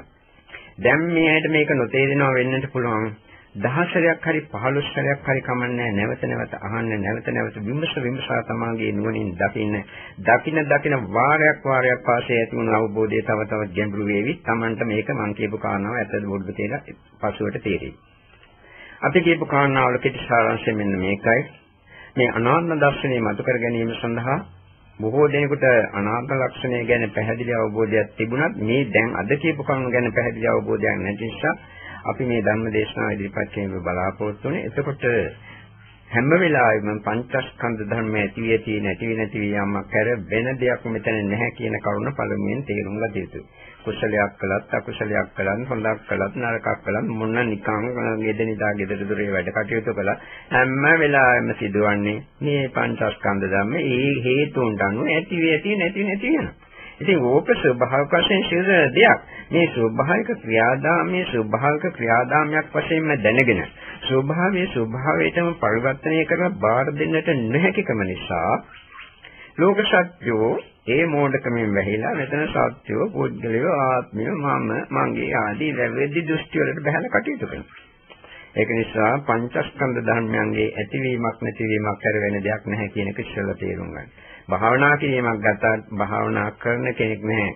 A: දැන් මේ ඇයිද මේක නොතේරෙනව වෙන්නට පුළුවන්. දහසරයක් හරි 15 සැරයක් හරි කමන්නේ නැවත නැවත අහන්න නැවත නැවත විමස විමසා තමාගේ නුවණින් දකින්න. දකින්න දකින්න වාරයක් වාරයක් පාසේ ඇති වුණු අවබෝධය තව තවත් ගැඹුරු වේවි. Tamanට මේක මං කියපු කාරණාව ඇත්තද බොරුද කියලා පසුවට තේරෙයි. අපි කියපු කාරණාවල කෙටි සාරාංශය මෙන්න මේකයි. මේ අනාත්ම දර්ශනය මතු කර ගැනීම සඳහා බොහෝ දෙනෙකුට අනාත්ම ලක්ෂණය ගැන පැහැදිලි අවබෝධයක් තිබුණත් මේ දැන් අද කියපු කරුණු ගැන පැහැදිලි අවබෝධයක් නැති නිසා අපි මේ ධර්ම දේශනාව ඉදිරිපත් කිරීම බලාපොරොත්තු වෙන්නේ. එතකොට හැම වෙලාවෙම පංචස්කන්ධ ධර්ම ඇති වී ඇති නැති වී නැති වී යමක් කර වෙන දෙයක් මෙතන නැහැ කියන කරුණ පළමුවෙන් තේරුම් ගත යුතුයි. කුසලයක් කළත් අකුසලයක් කළත් හොඳක් කළත් නරකක් කළත් මොන නිකං ගෙදෙනිදා ගෙදර දොරේ වැඩ කටයුතු කළා හැම වෙලාවෙම සිදුවන්නේ මේ පංචස්කන්ධ ධර්ම ඒ හේතුන්ට අනුව ඇති වී ඇති නැති නැති වෙනවා. ඉතින් ඕක ස්වභාවික වශයෙන් සිදුවන දෙයක්. මේ ස්වභාවික ක්‍රියාදාමයේ ස්වභාවික ක්‍රියාදාමයක් වශයෙන්ම දැනගෙන ස්වභාවයේ ස්වභාවයටම පරිවර්තනය කරලා බාර දෙන්නට නොහැකිකම නිසා ලෝක සත්‍යෝ ඒ මෝඩකමින් වැහිලා මෙතන සත්‍යෝ පුද්ගලයෝ ආත්මය මම මගේ ආදී වැරදි දෘෂ්ටි වලට බහැලා කටයුතු කරනවා. ඒක නිසා පංචස්කන්ධ ධර්මයන්ගේ ඇතිවීමක් නැතිවීමක් කර වෙන දෙයක් නැහැ කියන එක ඉස්සෙල්ලා තේරුම් ගන්න. භාවනා කිරීමක් ගත්තාත් භාවනා කරන කෙනෙක් නැහැ.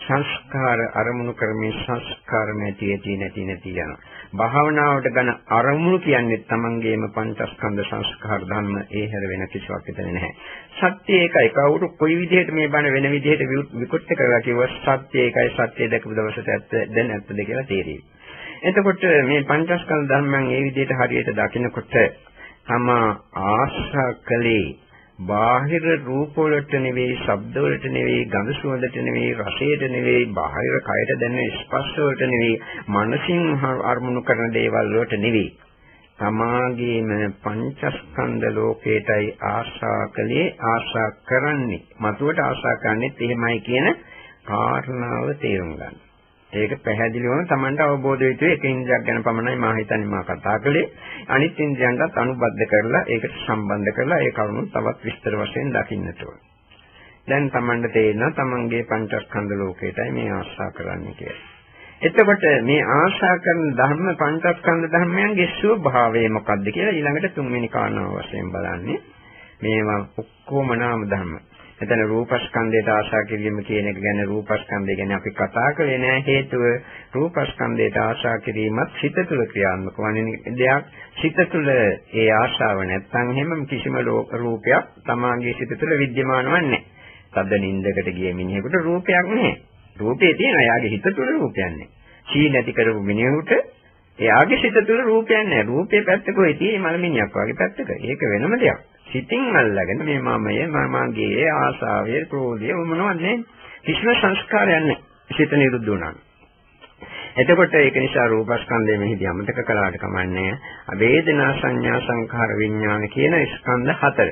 A: සංස්කාර අරමුණු කරමින් සංස්කාර නැති ඇති නැති නැති යනවා. භාවනාවට ගන්න අරමුණු කියන්නේ තමන්ගේම පංචස්කන්ධ සංස්කාර ධර්ම ඒ හැර වෙන කිසිවක් එතන නැහැ. සත්‍ය ඒකයි. කවුරු කොයි විදිහට මේ බණ වෙන විදිහට විකෘති කරලා කිව්වොත් සත්‍ය ඒකයි සත්‍ය දැකපු දවසට ඇත්ත දැන් ඇත්තද කියලා තේරෙයි. එතකොට මේ පංචස්කන්ධ ධර්මයන් ඒ විදිහට හරියට දකිනකොට තමා ආශා කලේ බාහිර රූප වලට නෙවෙයි, ශබ්ද වලට නෙවෙයි, ගඳ සුවඳට නෙවෙයි, රසයට නෙවෙයි, බාහිර කයට දැනෙන ස්පර්ශ වලට නෙවෙයි, මනසින් අරමුණු කරන දේවල් වලට නෙවෙයි. තමාගේම පංචස්කන්ධ ලෝකයටයි ආශා කළේ ආශා කරන්නේ. මතුවට ආශා කරන්නේත් එහෙමයි කියන කාරණාව තේරුම් ගන්න. ඒක පැහැදිලිවම Tamanට අවබෝධ වෙච්ච එක ඉන්ද්‍රියක් ගැන පමණයි මා හිතන්නේ මා කතා කළේ. අනිත් ඉන්ද්‍රියන්ටත් අනුබද්ධ කරලා ඒකට සම්බන්ධ කරලා ඒ කරුණු තවත් විස්තර වශයෙන් දකින්නට ඕන. දැන් Tamanට තේරෙනවා Tamanගේ පංචස්කන්ධ ලෝකයටයි මේ ආශා කරන්නේ කියලා. එතකොට මේ ආශා කරන ධර්ම පංචස්කන්ධ ධර්මයන්ගේ ස්වභාවය මොකක්ද කියලා ඊළඟට තුන්වෙනි කාරණාව වශයෙන් බලන්නේ. මේවා ඔක්කොම නාම ධර්ම. එතන රූපස්කන්ධයට ආශා කිරීම කියන එක ගැන රූපස්කන්ධය ගැන අපි කතා කරේ නෑ හේතුව රූපස්කන්ධයට ආශා කිරීමත් සිත තුළ ක්‍රියාත්මක වන දෙයක් සිත තුළ ඒ ආශාව නැත්නම් හැම කිසිම රූපයක් තමාගේ සිත තුළ विद्यमान වන්නේ තද නින්දකට ගිය මිනිහෙකුට රූපයක් නැහැ රූපේ තියෙන එයාගේ හිත තුළ රූපයක් නැහැ සී නැති කරපු මිනිහෙකුට එයාගේ සිත තුළ රූපයක් නැහැ රූපේ පැත්තක ඔය තියෙන මලමිනියක් වගේ පැත්තක ඒක වෙනම දෙයක් සිතින් අල්ලගෙන මේ මමය මමගේ ආසාවය ක්‍රෝධය මොනවද නැහැ කිසිම සංස්කාරයක් නැහැ. සිත නිරුද්ධ වුණා එතකොට ඒක නිසා රූපස්කන්ධය මෙහිදී අමතක කළාට කමන්නේ වේදනා සංඥා සංඛාර විඥාන කියන ස්කන්ධ හතර.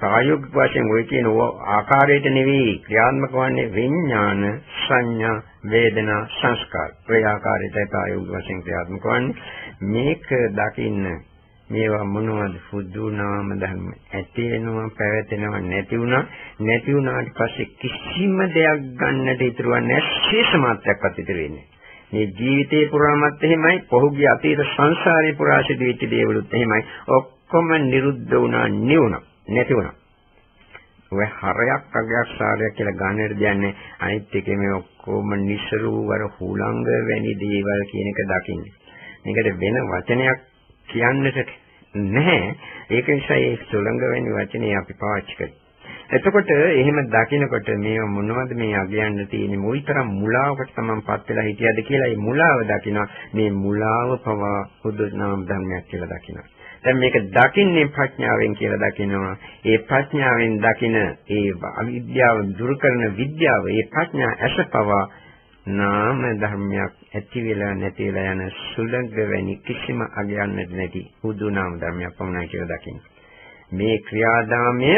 A: ප්‍රායෝගික වශයෙන් ওই කියන ආකාරයට නෙවෙයි. ක්‍රියාත්මක වන්නේ විඥාන සංඥා වේදනා සංස්කාර. ඒ ආකාරයටයි ප්‍රායෝගික වශයෙන් ක්‍රියාත්මක වන්නේ. මේක දකින්න මේවා මොනවද සුදු නාම ධර්ම? ඇති වෙනවා පැවැතෙනවා නැති වුණා. නැති වුණාට පස්සේ කිසිම දෙයක් ගන්නට ඉතුරුවන්නේ ශේෂ මාත්‍රයක්වත් ඉතුරු වෙන්නේ. මේ ජීවිතේ පුරාමත් එහෙමයි පොහුගේ අතීත සංසාරේ පුරා සිදු වෙච්ච දේවලුත් එහෙමයි. ඔක්කොම නිරුද්ධ වුණා නිවුණා නැති වුණා. ඔය හරයක් අගයක් සාරයක් කියලා ගන්නට දෙන්නේ අනිත් එකේ මේ ඔක්කොම නිසරු වර හුලංග වැනි දේවල් කියන එක දකින්නේ. මේකට වෙන වචනයක් කියන්නට නැහැ. ඒක නිසා ඒ සුළඟ වෙන වචනේ අපි පාවිච්චි කරනවා. එතකොට එහෙම දකිනකොට මේ මොනවද මේ අගයන්න තියෙන්නේ මොයිතරම් මුලාවකට තමන්පත් වෙලා හිටියද කියලා මේ මුලාව දකිනවා මේ මුලාව පවා බුදු නාම ධර්මයක් කියලා දකිනවා දැන් මේක දකින්නේ ප්‍රඥාවෙන් කියලා දකිනවා. ඒ ප්‍රඥාවෙන් දකින ඒ අවිද්‍යාව දුරු කරන විද්‍යාව, ඒ ප්‍රඥා ඇසපවා නාම ධර්මයක් ඇති වෙලා නැති වෙලා යන සුළඟ වැනි කිසිම අගයන්නට නැති හුදු නාම ධර්මයක් පමණයි කියලා දකින්න. මේ ක්‍රියාදාමය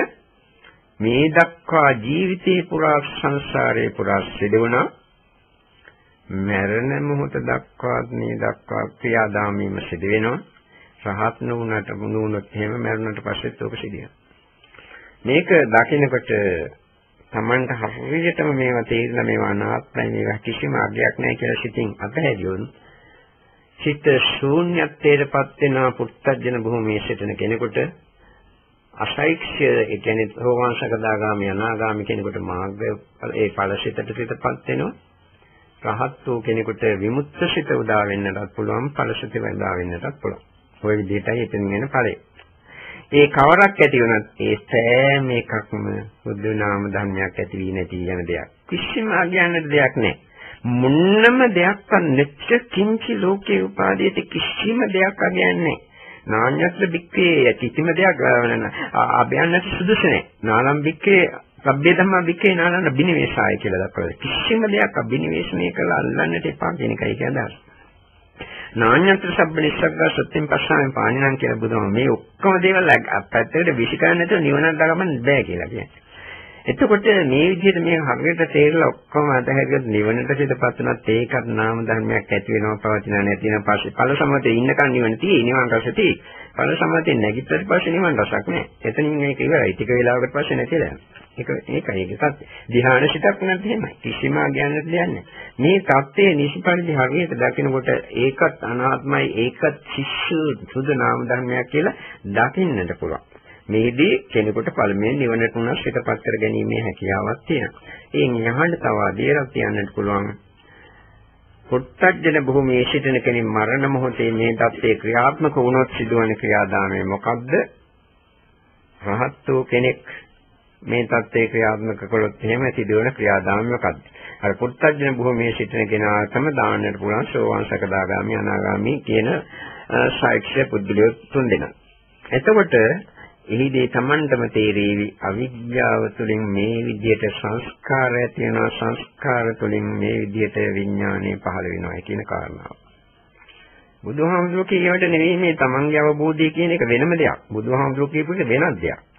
A: මේ දක්වා ජීවිතේ පුරා සංසාරේ පුරා සිදුවනා මරණ මොහොත දක්වා මේ දක්වා ක්‍රියාදාමීම සිදු වෙනවා. රහත් නුනට නුනොත් එහෙම මරණයට පස්සෙත් ඕක සිදුවෙනවා. මේක දකිනකොට Tamanට හරියටම මේවා තේරෙන මේවා අනාත්මයි මේවා කිසිම අගයක් නැහැ කියලා සිතින් අතහැරියොත් සිත ශූන්‍යත්වයටපත් වෙන පුත්තජන භූමියේ සිටින කෙනෙකුට අසයික්ෂය ඒ කියන්නේ රෝවාංශකදාගාමී අනාගාමී කෙනෙකුට මාර්ගය ඒ ඵලසිතට පිටපත් වෙනවා රහත් වූ කෙනෙකුට විමුක්ත සිත උදා වෙන්නටත් පුළුවන් ඵලසිත උදා වෙන්නටත් පුළුවන්. ওই විදිහටයි එතන වෙන ඵලය. ඒ කවරක් ඇති වුණත් ඒ සෑම එකක්ම බුදු නාම ධර්මයක් ඇති වී නැති යන දෙයක්. කිසිම අඥානද දෙයක් නැහැ. මුන්නම දෙයක්වත් නැච්ච කිංචි ලෝකේ උපාදීති කිසිම දෙයක් අඥාන්නේ නාඤ්‍යත්‍ර බික්කේ කිසිම දෙයක් අභයන්නට සුදුසු නැහැ. නාලම් බික්කේ සබ්බේ ධම්මා බික්කේ නාලන්න බිනිවේෂාය කියලා දක්වලා. කිසිම දෙයක් අබිනිවේෂණය කරලා අල්ලන්නට එපා කියන එකයි කියන්නේ. නාඤ්‍යන්තර සබ්බ නිස්සග්ග සත්‍යම් පස්සාවෙන් පාණිනම් කියලා බුදුහාම මේ ඔක්කොම දේවල් පැත්තකට විශ්ිකරන්න නැතුව නිවනක් දාගන්න බෑ කියලා කියන්නේ. එතකොට මේ විදිහට මේ හරියට තේරලා ඔක්කොම අතහැරියොත් නිවනට සිතපත් වුණත් ඒකත් නාම ධර්මයක් ඇති වෙනවා පවතින නැති වෙන පස්සේ ඵල සමතේ ඉන්නකන් නිවන තියෙයි නිවන් රස තියෙයි. ඵල සමතේ නැගිට්ටට පස්සේ නිවන් රසක් නැහැ. එතනින් මේක ඉවරයි. ටික වෙලාවකට පස්සේ නැතිලා යනවා. ඒක ඒකයි ඒක සත්‍ය. ධ්‍යාන සිතක් නැත්නම් එහෙමයි. කිසිම අඥානයක් දෙන්නේ මේ தත්ත්වයේ නිසිපරිදි හරියට දකිනකොට ඒකත් අනාත්මයි ඒකත් ශිෂ්‍ය සුදු නාම ධර්මයක් කියලා දකින්නට පුළුවන්. මේදී කෙනෙකුට පළමුවෙන් නිවනට උනස් පිටපත් කර ගැනීමේ හැකියාවක් තියෙනවා. එයින් යහන්න තව අධීරක් තියන්නට පුළුවන්. පුත්තජන භූමියේ සිටින කෙනෙක් මරණ මොහොතේ මේ தත්ත්වයේ ක්‍රියාත්මක වුණොත් සිදුවන ක්‍රියාදාමය මොකක්ද? රහත් වූ කෙනෙක් මේ தත්ත්වයේ ක්‍රියාත්මක කළොත් එහෙම සිදුවන ක්‍රියාදාම මොකක්ද? අර පුත්තජන භූමියේ සිටින කෙනාටම දාන්නට පුළුවන් සෝවාන් සකදාගාමි අනාගාමි කියන සාක්ෂ්‍ය පුද්ගලයෝ තුන් දෙනා. එතකොට එහිදී Tamanටම තේරෙවි අවිද්‍යාව තුළින් මේ විදිහට සංස්කාර ඇති වෙනවා සංස්කාර තුළින් මේ විදිහට විඥානය පහළ වෙනවා කියන කාරණාව. බුදුහාමුදුරුවෝ කියවට නෙවෙයි මේ Tamanගේ අවබෝධය කියන එක වෙනම දෙයක්. බුදුහාමුදුරුවෝ කියපු එක වෙනත් දෙයක්.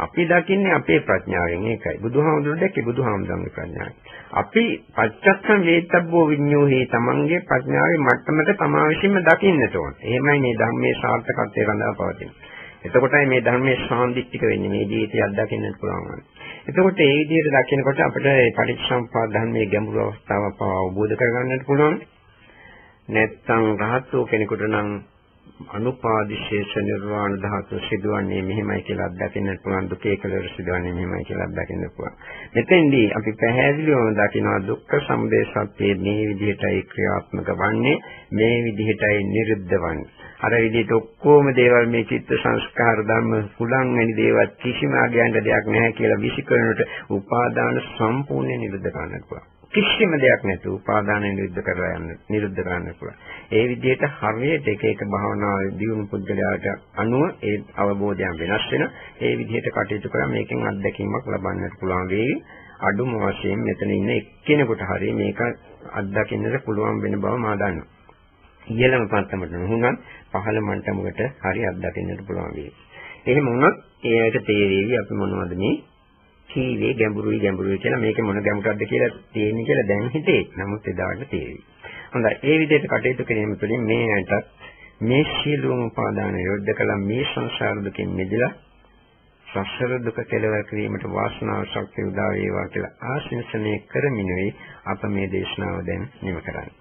A: අපි දකින්නේ අපේ ප්‍රඥාවෙන් ඒකයි. බුදුහාමුදුරුවෝ දැක්කේ බුදුහාමුදුරන්ගේ ප්‍රඥාවෙන්. අපි පච්චත්තම් වේතබ්බෝ විඤ්ඤෝහි තමන්ගේ ප්‍රඥාවේ මට්ටමට තමා විසින්ම දකින්නට ඕන. එහෙමයි මේ ධර්මයේ සාර්ථකත්වය රඳා පවතින්නේ. එතකොටයි මේ ධර්මයේ සාන්දිටික වෙන්නේ මේ ජීවිතය අත්දකින්නට පුළුවන්. එතකොට ඒ විදිහට දකිනකොට අපිට මේ පටිච්චසමුප්පාද ධර්මයේ ගැඹුරු අවස්ථාවක් අවබෝධ කරගන්නට පුළුවන්. නැත්නම් රහත් වූ කෙනෙකුට නම් අනුපාදිශේෂ නිර්වාණ ධාතුව සිදුවන්නේ මෙහෙමයි කියලා අත්දකින්න පුළුවන් දුකේ කෙලවර සිදුවන්නේ මෙහෙමයි කියලා අත්දකින්න පුළුවන්. මෙතෙන්දී අපි පැහැදිලිවම දකිනවා දුක්ඛ සමුදය සත්‍යයේ මේ විදිහටයි ක්‍රියාත්මක වන්නේ මේ විදිහටයි නිරුද්ධ වන්නේ. අර විදිහට ඔක්කොම දේවල් මේ චිත්ත සංස්කාර ධර්ම පුලං වෙනි දේවල් කිසිම ආගයන්ට දෙයක් නැහැ කියලා විසිකරනට උපාදාන සම්පූර්ණයෙන් නිරුද්ධ කරන්න පුළුවන්. කිසිම දෙයක් නැතුව උපාදාන නිරුද්ධ කරලා යන්න නිරුද්ධ කරන්න පුළුවන්. ඒ විදිහට හරියට එක එක භාවනාවේ දියුණු පුද්ගලයාට අනුව ඒ අවබෝධයන් වෙනස් වෙන ඒ විදිහට කටයුතු කරා මේකෙන් අත්දැකීමක් ලබන්නට පුළුවන් වෙයි. අඩුම වශයෙන් මෙතන ඉන්න එක්කෙනෙකුට හරිය මේක අත්දකින්නට පුළුවන් වෙන බව මා දන්නවා. ඉහළම පන්තමට නුහුණත් පහළ මට්ටමකට හරිය අත්දකින්නට පුළුවන් වෙයි. එහෙම වුණොත් ඒකට තේරෙවි අපි මොනවද මේ කීවේ ගැඹුරුයි ගැඹුරුයි කියලා මේකේ මොන ගැඹුරක්ද කියලා තේින්නේ කියලා දැන් හිතේ. නමුත් එදාට තේරෙයි. හොඳයි. ඒ විදිහට කටයුතු කිරීම තුළින් මේ ඇටත් මේ සියලුම උපාදාන යොද්ද කළ මේ සංසාර දුකින් මිදලා සසර දුක කෙලවර කිරීමට වාසනාව ශක්තිය උදා වේවා කියලා ආශිංසනය කරමිනුයි අප මේ දේශනාව දැන් නිම කරන්නේ.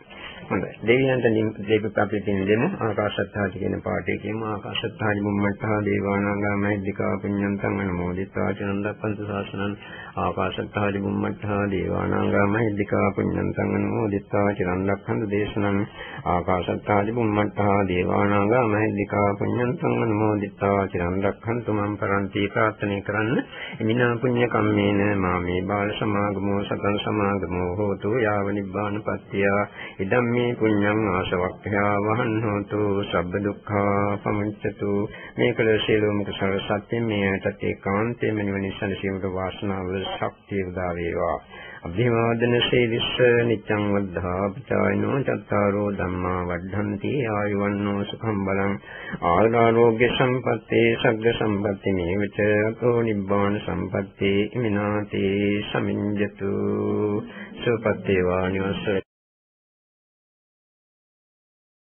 A: හොඳයි. දෙවියන්ට දීපපපේ තියෙන දෙමු. ආකාශත්තාට කියන පාඩේ කියමු. ආකාශත්තානි මුම්මත්තා දේවානාගා මහිද්దికා පුඤ්ඤන්තං අනුමෝදිත්වා චනන්දප්පන්ත සාසනං. ආකාශත්තානි මුම්මත්තා දේවානාගා මහිද්దికා පුඤ්ඤන්තං අනුමෝදිත්වා චනන්දප්පන්ත දේශනං. ආකාශත්තානි මුම්මත්තා දේවානාගා මහිද්దికා පුඤ්ඤන්තං අනුමෝදිත්වා චනන්දක්ඛන්තු මම් පරන්ති ප්‍රාර්ථනා කරන්න. එමිනා පුඤ්ඤ කම්මේන මාමේ බාල සමාගමෝ සතං සමාගමෝ හෝතු යාව නිබ්බාන පත්‍ත්‍ය. ඉදම්මි කම්මේ පුඤ්ඤං ආසවක්ඛ්‍යා වහන් හෝතු සබ්බ දුක්ඛා පමුච්ඡතු. මේ කළ සියලුම කුසල සත්‍ය මේකට ඒකාන්තයෙන්ම නිවන සැලසීමට වාසනාව ශක්තිය උදා වේවා. අභිවාදන සීලිස්ස නිච්ඡං වද්ධා පිටායනෝ චත්තාරෝ ධම්මා වද්ධන්ති ආයුවන්නෝ සුඛං බලං. ආරෝග්‍ය සම්පත්තේ සග්ග සම්පatti මේවච අතෝ නිබ්බාන සම්පත්තේ ඉමිනාති සමිඤ්ජතු. සුපත්තේ වානිවස